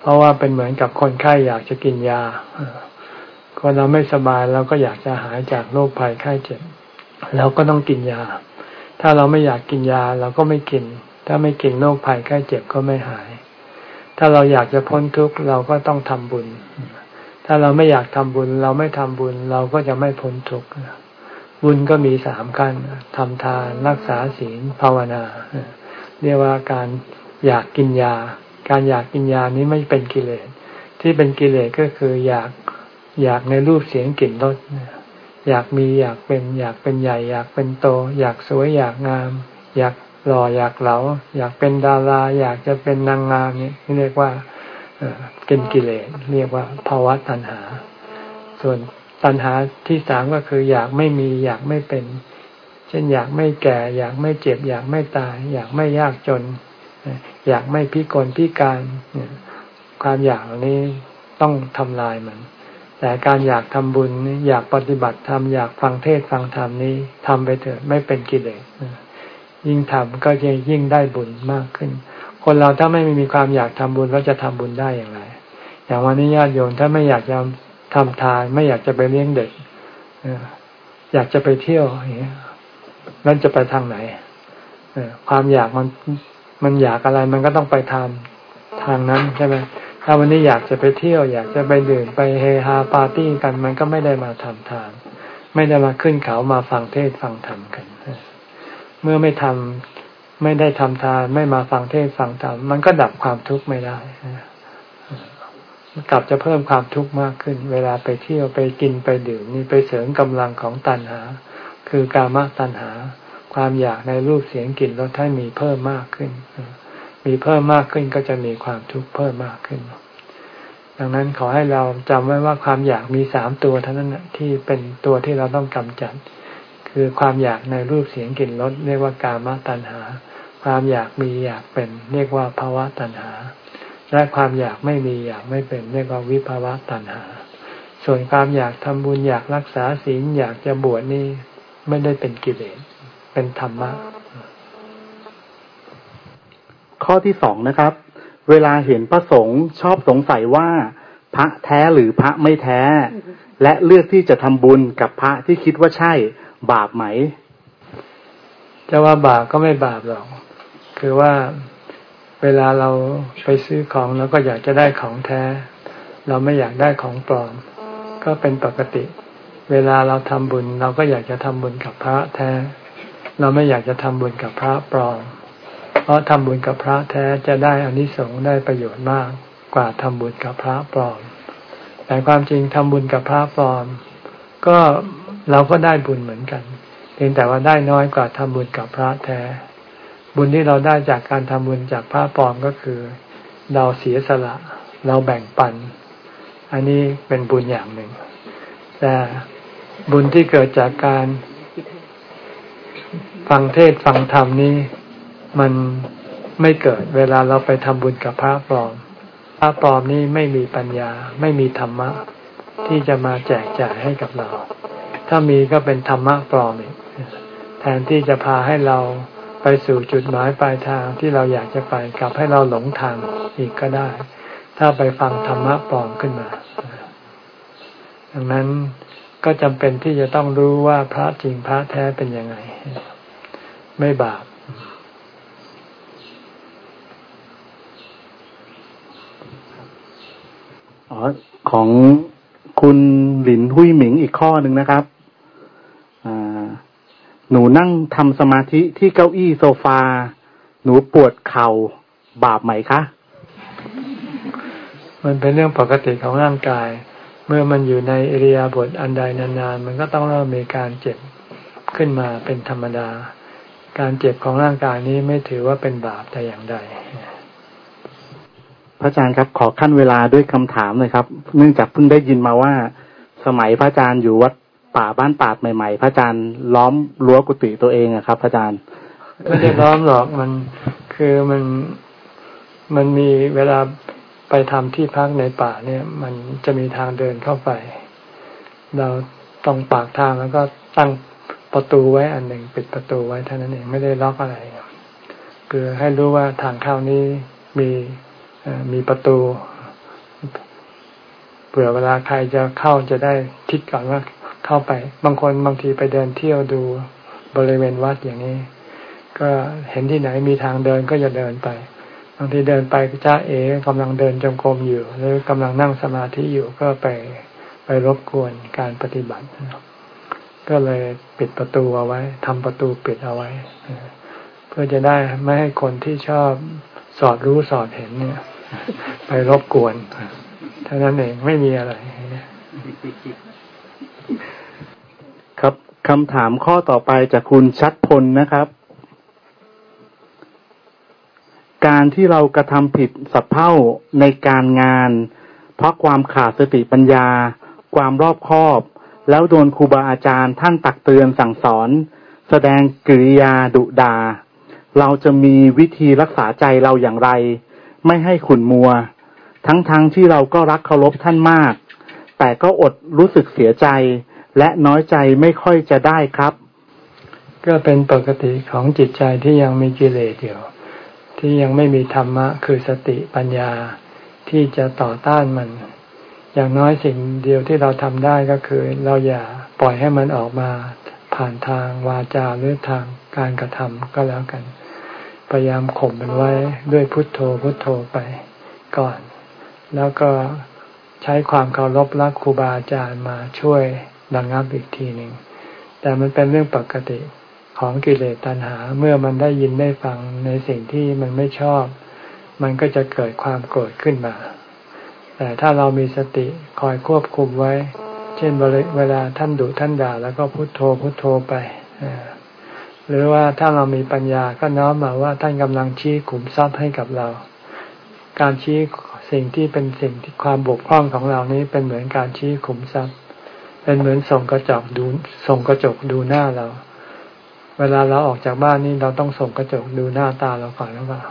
เพราะว่าเป็นเหมือนกับคนไข้อยากจะกินยาคนเราไม่สบายเราก็อยากจะหายจากโรคภัยไข้เจ็บเราก็ต้องกินยา ถ้าเราไม่อยากกินยาเราก็ไม่กิน ถ้าไม่กินโรคภัยไข้เจ็บก็ไม่หาย ถ้าเราอยากจะพ้นทุกข์เราก็ต้องทำบุญ ถ้าเราไม่อยากทำบุญ เราไม่ทำบุญ เราก็จะไม่พ้นทุกข์บุญก็มีสามขั้นทำทานรักษาศีลภาวนา เรียกว่าการอยากกินยา การอยากกินยานี้ไม่เป็นกิเลส ที่เป็นกิเลสก็คืออยากอยากในรูปเสียงกลิ่นรสอยากมีอยากเป็นอยากเป็นใหญ่ อยากเป็นโต อยากสวยอยากงาม อยากหล่ออยากเหลา อยากเป็นดารา อยากจะเป็นนางงามนี่เรียกว่าเป็นกิเลสเรียกว่าภาวะตัณหา ส่วนตัณหาที่สามก็คือ อยากไม่มีอยากไม่เป็น เช่นอยากไม่แก่ อยากไม่เจ็บ อยากไม่ตาย อยากไม่ยากจน อยากไม่พิกลพิการความอยากเหล่านี้ต้องทำลายมัน แต่การอยากทำบุญอยากปฏิบัติธรรมอยากฟังเทศฟังธรรมนี้ทำไปเถอะไม่เป็นกิเลสยิ่งทำก็จะยิ่งได้บุญมากขึ้น คนเราถ้าไม่มีความอยากทำบุญเราจะทำบุญได้อย่างไร อย่างวันนี้ญาติโยมถ้าไม่อยากจะทำทาน ไม่อยากจะไปเลี้ยงเด็กอยากจะไปเที่ยวอย่างเงี้นั่นจะไปทางไหนความอยากมัน มันอยากอะไรมันก็ต้องไปทำทางนั้นใช่ไหมถ้าวันนี้อยากจะไปเที่ยว อยากจะไปดื่มไปเฮฮาปาร์ตี้กัน มันก็ไม่ได้มาทำทาน ไม่ได้มาขึ้นเขามาฟังเทศฟังธรรมกัน เมื่อไม่ทำไม่ได้ทำทาน ไม่มาฟังเทศฟังธรรมมันก็ดับความทุกข์ไม่ได้กลับจะเพิ่มความทุกข์มากขึ้น เวลาไปเที่ยวไปกินไปดื่มนี่ไปเสริมกำลังของตัณหา คือกามตัณหา ความอยากในรูปเสียงกลิ่นรสให้มีเพิ่มมากขึ้น มีเพิ่มมากขึ้นก็จะมีความทุกข์เพิ่มมากขึ้น ดังนั้นขอให้เราจำไว้ว่าความอยากมีสามตัวเท่านั้นที่เป็นตัวที่เราต้องกำจัด คือความอยากในรูปเสียงกลิ่นรสเรียกว่ากามตัณหา ความอยากมีอยากเป็น เรียกว่าภาวะตัณหา และความอยากไม่มีอยากไม่เป็น เรียกว่าวิภาวะตัณหา ส่วนความอยากทำบุญอยากรักษาศีลอยากจะบวชนี่ไม่ได้เป็นกิเลส เป็นธรรมะ ข้อที่สองนะครับ เวลาเห็นพระสงฆ์ชอบสงสัยว่า พระแท้หรือพระไม่แท้ และเลือกที่จะทำบุญกับพระที่คิดว่าใช่ บาปไหม จะว่าบาปก็ไม่บาปหรอก คือว่าเวลาเราไปซื้อของเราก็อยากจะได้ของแท้ เราไม่อยากได้ของปลอม ก็เป็นปกติ เวลาเราทำบุญ เราก็อยากจะทำบุญกับพระแท้ เราไม่อยากจะทำบุญกับพระปลอม เพราะทำบุญกับพระแท้จะได้อานิสงส์ได้ประโยชน์มากกว่าทำบุญกับพระปลอม แต่ความจริงทำบุญกับพระปลอม ก็เราก็ได้บุญเหมือนกัน เพียงแต่ว่าได้น้อยกว่าทำบุญกับพระแท้ บุญที่เราได้จากการทำบุญจากพระปลอมก็คือ เราเสียสละ เราแบ่งปัน อันนี้เป็นบุญอย่างหนึ่ง แต่บุญที่เกิดจากการ ฟังเทศฟังธรรมนี้ มันไม่เกิดเวลาเราไปทำบุญกับพระปลอม พระปลอมนี่ไม่มีปัญญา ไม่มีธรรมะ ที่จะมาแจกจ่ายให้กับเรา ถ้ามีก็เป็นธรรมะปลอมอีกแทนที่จะพาให้เราไปสู่จุดหมายปลายทางที่เราอยากจะไปกลับให้เราหลงทางอีกก็ได้ ถ้าไปฟังธรรมะปลอมขึ้นมา ดังนั้นก็จำเป็นที่จะต้องรู้ว่าพระจริงพระแท้เป็นยังไง ไม่บาปอของคุณหลินหุยหมิงอีกข้อหนึ่งนะครับ หนูนั่งทำสมาธิที่เก้าอี้โซฟา หนูปวดเข่าบาปไหมคะ มันเป็นเรื่องปกติของร่างกาย เมื่อมันอยู่ในอริยาบทอันใดนานๆ มันก็ต้องเริ่มมีการเจ็บขึ้นมาเป็นธรรมดา การเจ็บของร่างกายนี้ไม่ถือว่าเป็นบาปแต่อย่างใด พระอาจารย์ครับขอขั้นเวลาด้วยคำถามเลยครับ เนื่องจากเพิ่งได้ยินมาว่า สมัยพระอาจารย์อยู่วัดป่าบ้านปาดใหม่ ๆ พระอาจารย์ล้อมรั้วกุฏิตัวเองอะครับ พระอาจารย์ไม่ได้ล้อมหรอกมันคือมันมันมีเวลาไปทำที่พักในป่าเนี่ย มันจะมีทางเดินเข้าไป เราตรงปากทางแล้วก็ตั้ง ประตูไว้อันหนึ่ง ปิดประตูไว้เท่านั้นเองไม่ได้ล็อกอะไร คือให้รู้ว่าทางเข้านี้มีมีประตูเผื่อเวลาใครจะเข้าจะได้คิดก่อนว่าเข้าไป บางคนบางทีไปเดินเที่ยวดูบริเวณวัดอย่างนี้ ก็เห็นที่ไหนมีทางเดินก็จะเดินไป บางทีเดินไปจ้าเอ๋กำลังเดินจงกรมอยู่ หรือกำลังนั่งสมาธิอยู่ก็ไปไปรบกวนการปฏิบัติ ก็เลยปิดประตูเอาไว้ทำประตูปิดเอาไว้ เพื่อจะได้ไม่ให้คนที่ชอบสอดรู้สอดเห็นเนี่ย ไปรบกวนเท่านั้นเองไม่มีอะไรครับคำถามข้อต่อไปจากคุณชัดพลนะครับ การที่เรากระทำผิดสับเพ่าในการงาน เพราะความขาดสติปัญญา ความรอบคอบ แล้วโดนครูบาอาจารย์ท่านตักเตือนสั่งสอน แสดงกิริยาดุดา เราจะมีวิธีรักษาใจเราอย่างไร ไม่ให้ขุนมัว ทั้งๆทที่เราก็รักเคารพท่านมาก แต่ก็อดรู้สึกเสียใจ และน้อยใจไม่ค่อยจะได้ครับ ก็เป็นปกติของจิตใจที่ยังมีกิเลสอยู่ที่ยังไม่มีธรรมะคือสติปัญญาที่จะต่อต้านมัน อย่างน้อยสิ่งเดียวที่เราทำได้ก็คือ เราอย่าปล่อยให้มันออกมาผ่านทางวาจาหรือทางการกระทำก็แล้วกัน พยายามข่มมันไว้ด้วยพุทโธพุทโธไปก่อน แล้วก็ใช้ความเคารพรักครูบาอาจารย์มาช่วยดังงับอีกทีหนึ่ง แต่มันเป็นเรื่องปกติของกิเลสตัณหาเมื่อมันได้ยินได้ฟังในสิ่งที่มันไม่ชอบ มันก็จะเกิดความโกรธขึ้นมา แต่ถ้าเรามีสติคอยควบคุมไว้ เช่นเวลาท่านดุท่านด่า แล้วก็พุโทโธพุโทโธไป หรือว่าถ้าเรามีปัญญาก็น้อมมาว่าท่านกำลังชี้ขุมทรัพย์ให้กับเรา การชี้สิ่งที่เป็นสิ่งที่ความบกพร่องของเรานี้เป็นเหมือนการชี้ขุมทรัพย์ เป็นเหมือนส่งกระจกดูส่งกระจกดูหน้าเรา เวลาเราออกจากบ้านนี่เราต้องส่งกระจกดูหน้าตาเราก่อนหรือเปล่า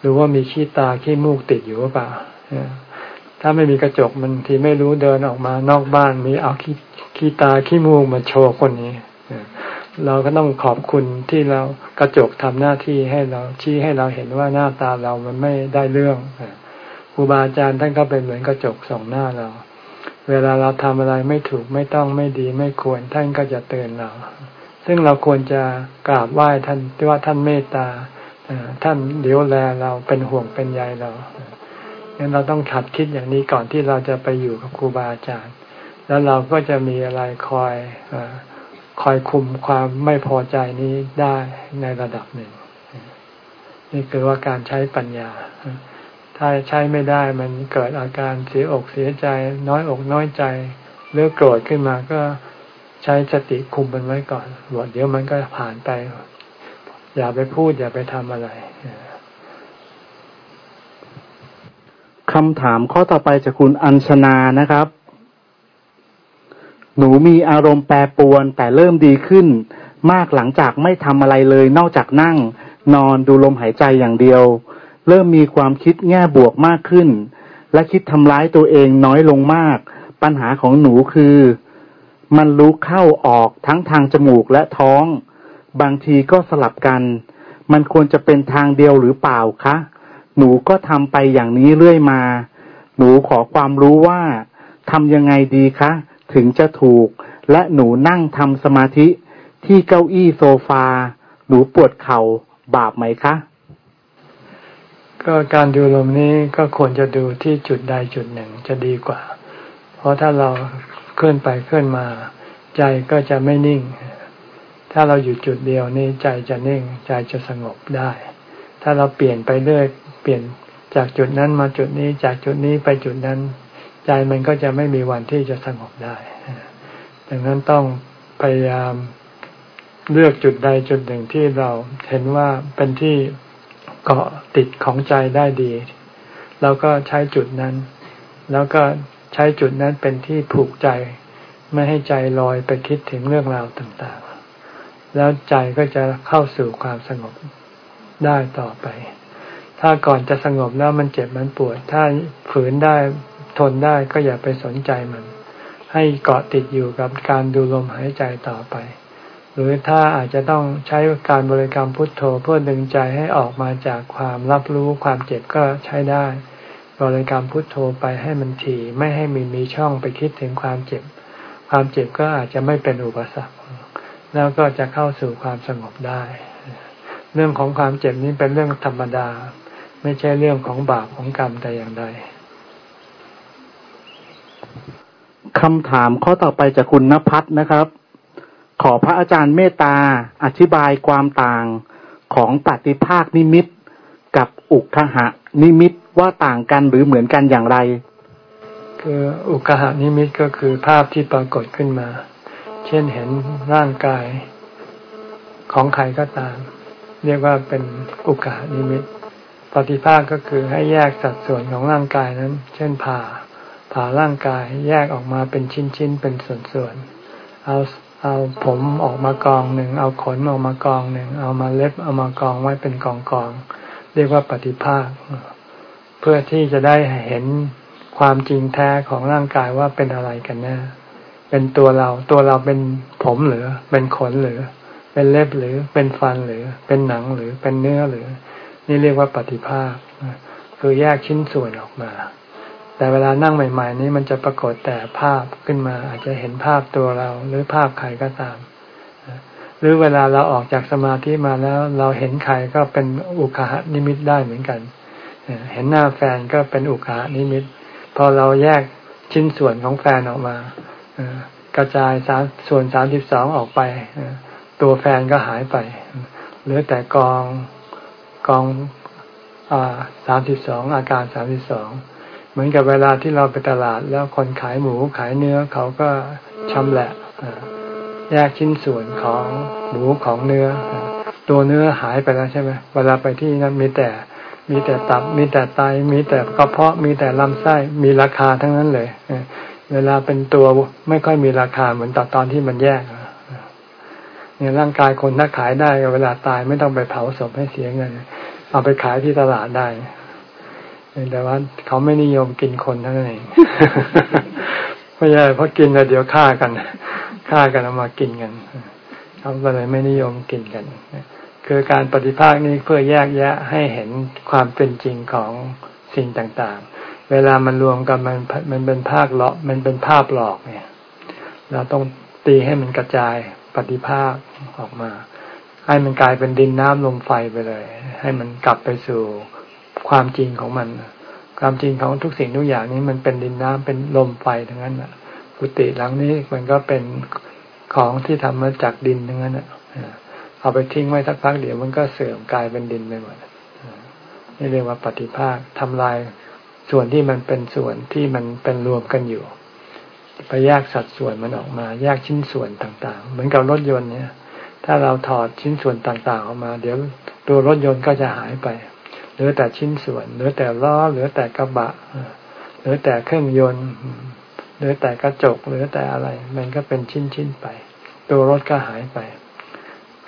หรือว่ามีขี้ตาขี้มูกติดอยู่หรือเปล่า ถ้าไม่มีกระจกมันทีไม่รู้เดินออกมานอกบ้านมีเอาขี้ขี้ตาขี้มูกมาโชว์คนนี้เราก็ต้องขอบคุณที่เรากระจกทำหน้าที่ให้เราชี้ให้เราเห็นว่าหน้าตาเรามันไม่ได้เรื่องครูบาอาจารย์ท่านก็เป็นเหมือนกระจกส่องหน้าเรา เวลาเราทำอะไรไม่ถูกไม่ต้องไม่ดีไม่ควรท่านก็จะเตือนเรา ซึ่งเราควรจะกราบไหว้ท่านที่ว่าท่านเมตตาท่านเลี้ยวแลเราเป็นห่วงเป็นใยเรา งั้นเราต้องขัดคิดอย่างนี้ก่อนที่เราจะไปอยู่กับครูบาอาจารย์ แล้วเราก็จะมีอะไรคอยอคอยคุมความไม่พอใจนี้ได้ในระดับหนึ่ง นี่คือว่าการใช้ปัญญา ถ้าใช้ไม่ได้มันเกิดอาการเสียอกเสียใจ น้อยอกน้อยใจหรือโกรธขึ้นมาก็ใช้สติคุมมันไว้ก่อนหมดเดี๋ยวมันก็ผ่านไป อย่าไปพูดอย่าไปทำอะไร คำถามข้อต่อไปจากคุณอัญชนานะครับ หนูมีอารมณ์แปรปรวนแต่เริ่มดีขึ้น มากหลังจากไม่ทำอะไรเลย นอกจากนั่ง นอนดูลมหายใจอย่างเดียว เริ่มมีความคิดแง่บวกมากขึ้น และคิดทำร้ายตัวเองน้อยลงมาก ปัญหาของหนูคือ มันรู้เข้าออกทั้งทางจมูกและท้อง บางทีก็สลับกัน มันควรจะเป็นทางเดียวหรือเปล่าคะ หนูก็ทำไปอย่างนี้เรื่อยมา หนูขอความรู้ว่าทำยังไงดีคะ ถึงจะถูก และหนูนั่งทำสมาธิที่เก้าอี้โซฟา หนูปวดเขา่าบาปไหมคะ ก็การดูลมนี้ก็ควรจะดูที่จุดใดจุดหนึ่งจะดีกว่า เพราะถ้าเราเคลื่อนไปเคลื่อนมา ใจก็จะไม่นิ่ง ถ้าเราอยู่จุดเดียวนี่ใจจะนิ่ง ใจจะสงบได้ ถ้าเราเปลี่ยนไปเรื่อย เปลี่ยนจากจุดนั้นมาจุดนี้จากจุดนี้ไปจุดนั้น ใจมันก็จะไม่มีวันที่จะสงบได้ ดังนั้นต้องพยายามเลือกจุดใดจุดหนึ่งที่เราเห็นว่าเป็นที่เกาะติดของใจได้ดี แล้วก็ใช้จุดนั้น แล้วก็ใช้จุดนั้นเป็นที่ผูกใจ ไม่ให้ใจลอยไปคิดถึงเรื่องราวต่างๆ แล้วใจก็จะเข้าสู่ความสงบได้ต่อไป ถ้าก่อนจะสงบแล้วมันเจ็บมันปวด ถ้าฝืนได้ทนได้ก็อย่าไปสนใจมัน ให้เกาะติดอยู่กับการดูลมหายใจต่อไป หรือถ้าอาจจะต้องใช้การบริกรรมพุทโธเพื่อดึงใจให้ออกมาจากความรับรู้ความเจ็บก็ใช้ได้ บริกรรมพุทโธไปให้มันถี่ไม่ให้มีมีช่องไปคิดถึงความเจ็บ ความเจ็บก็อาจจะไม่เป็นอุปสรรค แล้วก็จะเข้าสู่ความสงบได้ เรื่องของความเจ็บนี้เป็นเรื่องธรรมดา ไม่ใช่เรื่องของบาปของกรรมแต่อย่างใดคำถามข้อต่อไปจากคุณนภัทรนะครับ ขอพระอาจารย์เมตตาอธิบายความต่างของปฏิภาคนิมิต กับอุคหะนิมิตว่าต่างกันหรือเหมือนกันอย่างไร คืออุคหะนิมิตก็คือภาพที่ปรากฏขึ้นมา เช่นเห็นร่างกายของใครก็ตาม เรียกว่าเป็นอุคหะนิมิต ปฏิภาคก็คือให้แยกสัดส่วนของร่างกายนั้น เช่นผ่า ผ่าร่างกายแยกออกมาเป็นชิ้นๆ เป็นส่วนๆ เอาเอาผมออกมากองหนึ่ง เอาขนออกมากองหนึ่ง เอามาเล็บเอามากองไว้เป็นกองกอง เรียกว่าปฏิภาค เพื่อที่จะได้เห็นความจริงแท้ของร่างกายว่าเป็นอะไรกันแน่เป็นตัวเรา ตัวเราเป็นผมหรือ เป็นขนหรือ เป็นเล็บหรือ เป็นฟันหรือ เป็นหนังหรือ เป็นเนื้อหรือ นี่เรียกว่าปฏิภาคคือแยกชิ้นส่วนออกมา แต่เวลานั่งใหม่ ๆ นี้มันจะปรากฏแต่ภาพขึ้นมา อาจจะเห็นภาพตัวเราหรือภาพใครก็ตาม หรือเวลาเราออกจากสมาธิมาแล้วเราเห็นใครก็เป็นอุคหนิมิตได้เหมือนกัน เห็นหน้าแฟนก็เป็นอุคหนิมิต พอเราแยกชิ้นส่วนของแฟนออกมากระจายสามส่วนสามสิบสองออกไปตัวแฟนก็หายไปเหลือแต่กอง กองสามสิบสองอาการสามสิบสองเหมือนกับเวลาที่เราไปตลาดแล้วคนขายหมูขายเนื้อเขาก็ชำแหละแยกชิ้นส่วนของหมูของเนื้อ ตัวเนื้อหายไปแล้วใช่ไหมเวลาไปที่นั้นมีแต่มีแต่ตับ มีแต่ไต มีแต่กระเพาะ มีแต่ลำไส้ มีราคาทั้งนั้นเลย เวลาเป็นตัวไม่ค่อยมีราคาเหมือนตอนตอนที่มันแยก เนี่ยร่างกายคนถ้าขายได้เวลาตายไม่ต้องไปเผาศพให้เสียเงิน เอาไปขายที่ตลาดได้แต่ว่าเขาไม่นิยมกินคนเท่านั้นเองไม่ใช่เพราะกินแล้วเดี๋ยวฆ่ากันฆ่ากันเอามากินกันเขาก็เลยไม่นิยมกินกันคือการปฏิภาคนี้เพื่อแยกแยะให้เห็นความเป็นจริงของสิ่งต่างๆ เวลามันรวมกันมันมันเป็นภาคหลอกมันเป็นภาพหลอกเนี่ย เราต้องตีให้มันกระจาย ปฏิภาคออกมา ให้มันกลายเป็นดินน้ำลมไฟไปเลย ให้มันกลับไปสู่ความจริงของมัน ความจริงของทุกสิ่งทุกอย่างนี้มันเป็นดินน้ำเป็นลมไฟทั้งนั้นอะกุฏิหลังนี้มันก็เป็นของที่ทำมาจากดินทั้งนั้นอะเอาไปทิ้งไว้สักพักเดี๋ยวมันก็เสื่อมกลายเป็นดินไปหมดนี่เรียกว่าปฏิภาคทำลายส่วนที่มันเป็นส่วนที่มันเป็นรวมกันอยู่ ไปแยกสัดส่วนมันออกมา แยกชิ้นส่วนต่างๆ เหมือนกับรถยนต์เนี่ย ถ้าเราถอดชิ้นส่วนต่างๆออกมา เดี๋ยวตัวรถยนต์ก็จะหายไปเหลือแต่ชิ้นส่วนเหลือแต่ล้อเหลือแต่กระบะเหลือแต่เครื่องยนต์เหลือแต่กระจกเหลือแต่อะไร มันก็เป็นชิ้นๆไป ตัวรถก็หายไป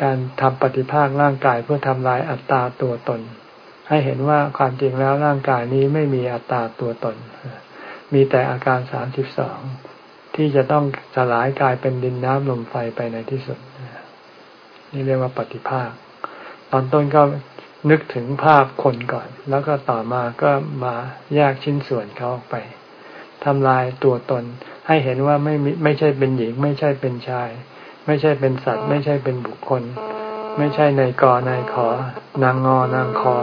การทำปฏิภาคร่างกายเพื่อทำลายอัตตาตัวตน ให้เห็นว่าความจริงแล้วร่างกายนี้ไม่มีอัตตาตัวตน มีแต่อาการสามสิบสอง ที่จะต้องสลายกลายเป็นดินน้ำลมไฟไปในที่สุด นี่เรียกว่าปฏิภาค ตอนต้นก็นึกถึงภาพคนก่อน แล้วก็ต่อมาก็มาแยกชิ้นส่วนเขาออกไปทำลายตัวตน ให้เห็นว่าไม่ไม่ใช่เป็นหญิง ไม่ใช่เป็นชาย ไม่ใช่เป็นสัตว์ ไม่ใช่เป็นบุคคล ไม่ใช่ในกอนายขอนางงอนางคอ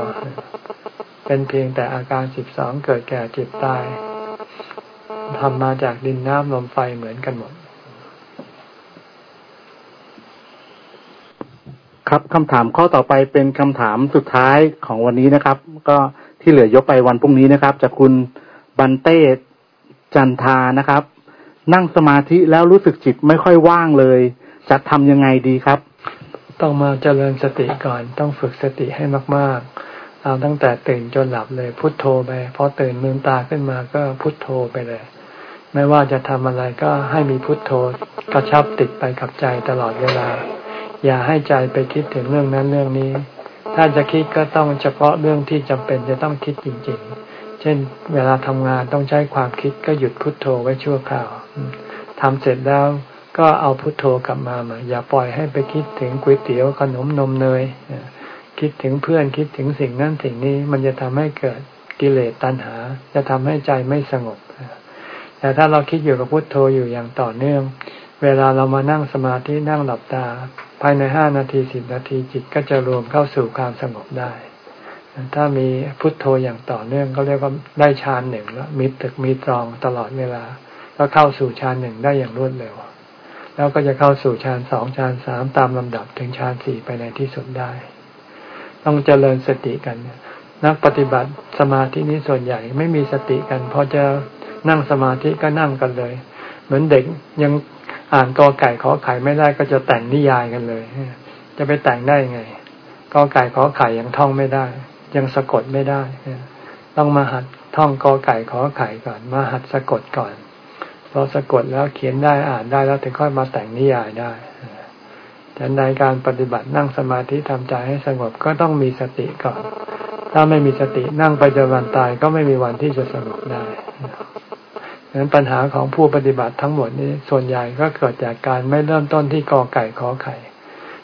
เป็นเพียงแต่อาการสิบสองเกิดแก่เจ็บตาย ทำมาจากดินน้ำลมไฟเหมือนกันหมด ครับคำถามข้อต่อไปเป็นคำถามสุดท้ายของวันนี้นะครับ ก็ที่เหลือยกไปวันพรุ่งนี้นะครับ จากคุณบันเต้จันทานะครับ นั่งสมาธิแล้วรู้สึกจิตไม่ค่อยว่างเลย จะทำยังไงดีครับ ต้องมาเจริญสติก่อน ต้องฝึกสติให้มาก ๆ เอาตั้งแต่ตื่นจนหลับเลยพุทโธไปพอตื่นมือตาขึ้นมาก็พุทโธไปเลย ไม่ว่าจะทำอะไรก็ให้มีพุทโธกระชับติดไปกับใจตลอดเวลา อย่าให้ใจไปคิดถึงเรื่องนั้นเรื่องนี้ ถ้าจะคิดก็ต้องเฉพาะเรื่องที่จำเป็นจะต้องคิดจริง ๆ เช่น เวลาทำงานต้องใช้ความคิดก็หยุดพุทโธไว้ชั่วคราวทำเสร็จแล้วก็เอาพุทโธกลับมามาอย่าปล่อยให้ไปคิดถึงก๋วยเตี๋ยวขนมนมเนยคิดถึงเพื่อนคิดถึงสิ่งนั้นสิ่งนี้มันจะทำให้เกิดกิเลสตัณหา จะทำให้ใจไม่สงบ แต่ถ้าเราคิดอยู่กับพุทโธอยู่อย่างต่อเนื่อง เวลาเรามานั่งสมาธินั่งหลับตา ภายในห้านาทีสิบนาทีจิตก็จะรวมเข้าสู่ความสงบได้ ถ้ามีพุทโธอย่างต่อเนื่องก็เรียกว่าได้ฌานหนึ่งแล้วมีตึกมีตรองตลอดเวลา ก็เข้าสู่ฌานหนึ่งได้อย่างรวดเร็ว แล้วก็จะเข้าสู่ฌานสองฌานสามตามลำดับถึงฌานสี่ไปในที่สุดได้ ต้องเจริญสติกันนักปฏิบัติสมาธินี้ส่วนใหญ่ไม่มีสติกันพอจะ นั่งสมาธิก็นั่งกันเลย เหมือนเด็กยังอ่านกอไก่ขอไข่ไม่ได้ก็จะแต่งนิยายกันเลย จะไปแต่งได้ไงกอไก่ขอไข่ยังท่องไม่ได้ ยังสะกดไม่ได้ ต้องมาหัดท่องกอไก่ขอไข่ก่อน มาหัดสะกดก่อนพอสะกดแล้วเขียนได้อ่านได้แล้วถึงค่อยมาแต่งนิยายได้แต่ในการปฏิบัตินั่งสมาธิทำใจให้สงบก็ต้องมีสติก่อน ถ้าไม่มีสตินั่งไปจนวันตายก็ไม่มีวันที่จะสงบได้ ดังนั้นปัญหาของผู้ปฏิบัติทั้งหมดนี้ส่วนใหญ่ก็เกิดจากการไม่เริ่มต้นที่กอไก่ขอไข่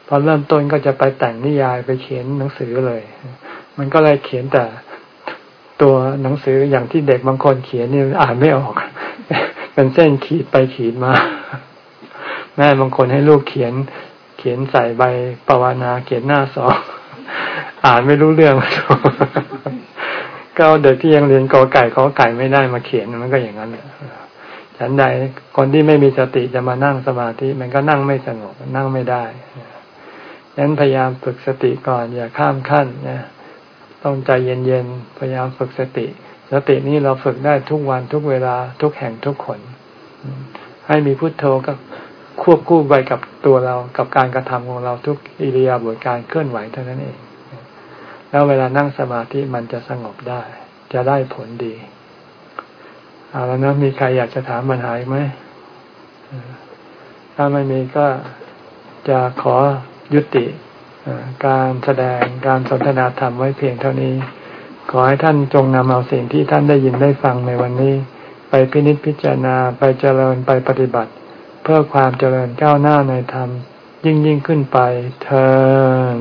พอเริ่มต้นก็จะไปแต่งนิยายไปเขียนหนังสือเลย มันก็เลยเขียนแต่ตัวหนังสืออย่างที่เด็กบางคนเขียนนี่อ่านไม่ออก เป็นเส้นขีดไปขีดมา แม่บางคนให้ลูกเขียน เขียนใส่ใบปวานาเขียนหน้าสองอ่านไม่รู้เรื่อง ก็เด็กที่ยังเรียนกอไก่ขอไก่ไม่ได้มาเขียนมันก็อย่างนั้นฉันใดคนที่ไม่มีสติจะมานั่งสมาธิมันก็นั่งไม่สงบนั่งไม่ได้ฉะนั้นพยายามฝึกสติก่อนอย่าข้ามขั้นนะต้องใจเย็นๆพยายามฝึกสติ สตินี้เราฝึกได้ทุกวันทุกเวลาทุกแห่งทุกคนให้มีพุโทโธก็ควบคู่ไปกับตัวเรากับการกระทำของเราทุกอิริยาบถการเคลื่อนไหวเท่านั้นเอง แล้วเวลานั่งสมาธิมันจะสงบได้ จะได้ผลดีเอาแล้วนะมีใครอยากจะถามปัญหาไหมถ้าไม่มีก็จะขอยุติการแสดงการสนทนาธรรมไว้เพียงเท่านี้ ขอให้ท่านจงนำเอาสิ่งที่ท่านได้ยินได้ฟังในวันนี้ ไปพินิจพิจารณาไปเจริญไปปฏิบัติ เพื่อความเจริญก้าวหน้าในธรรม ยิ่งยิ่งขึ้นไปเธอ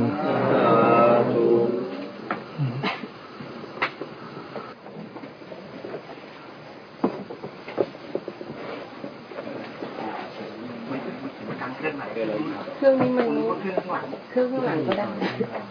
Gracias.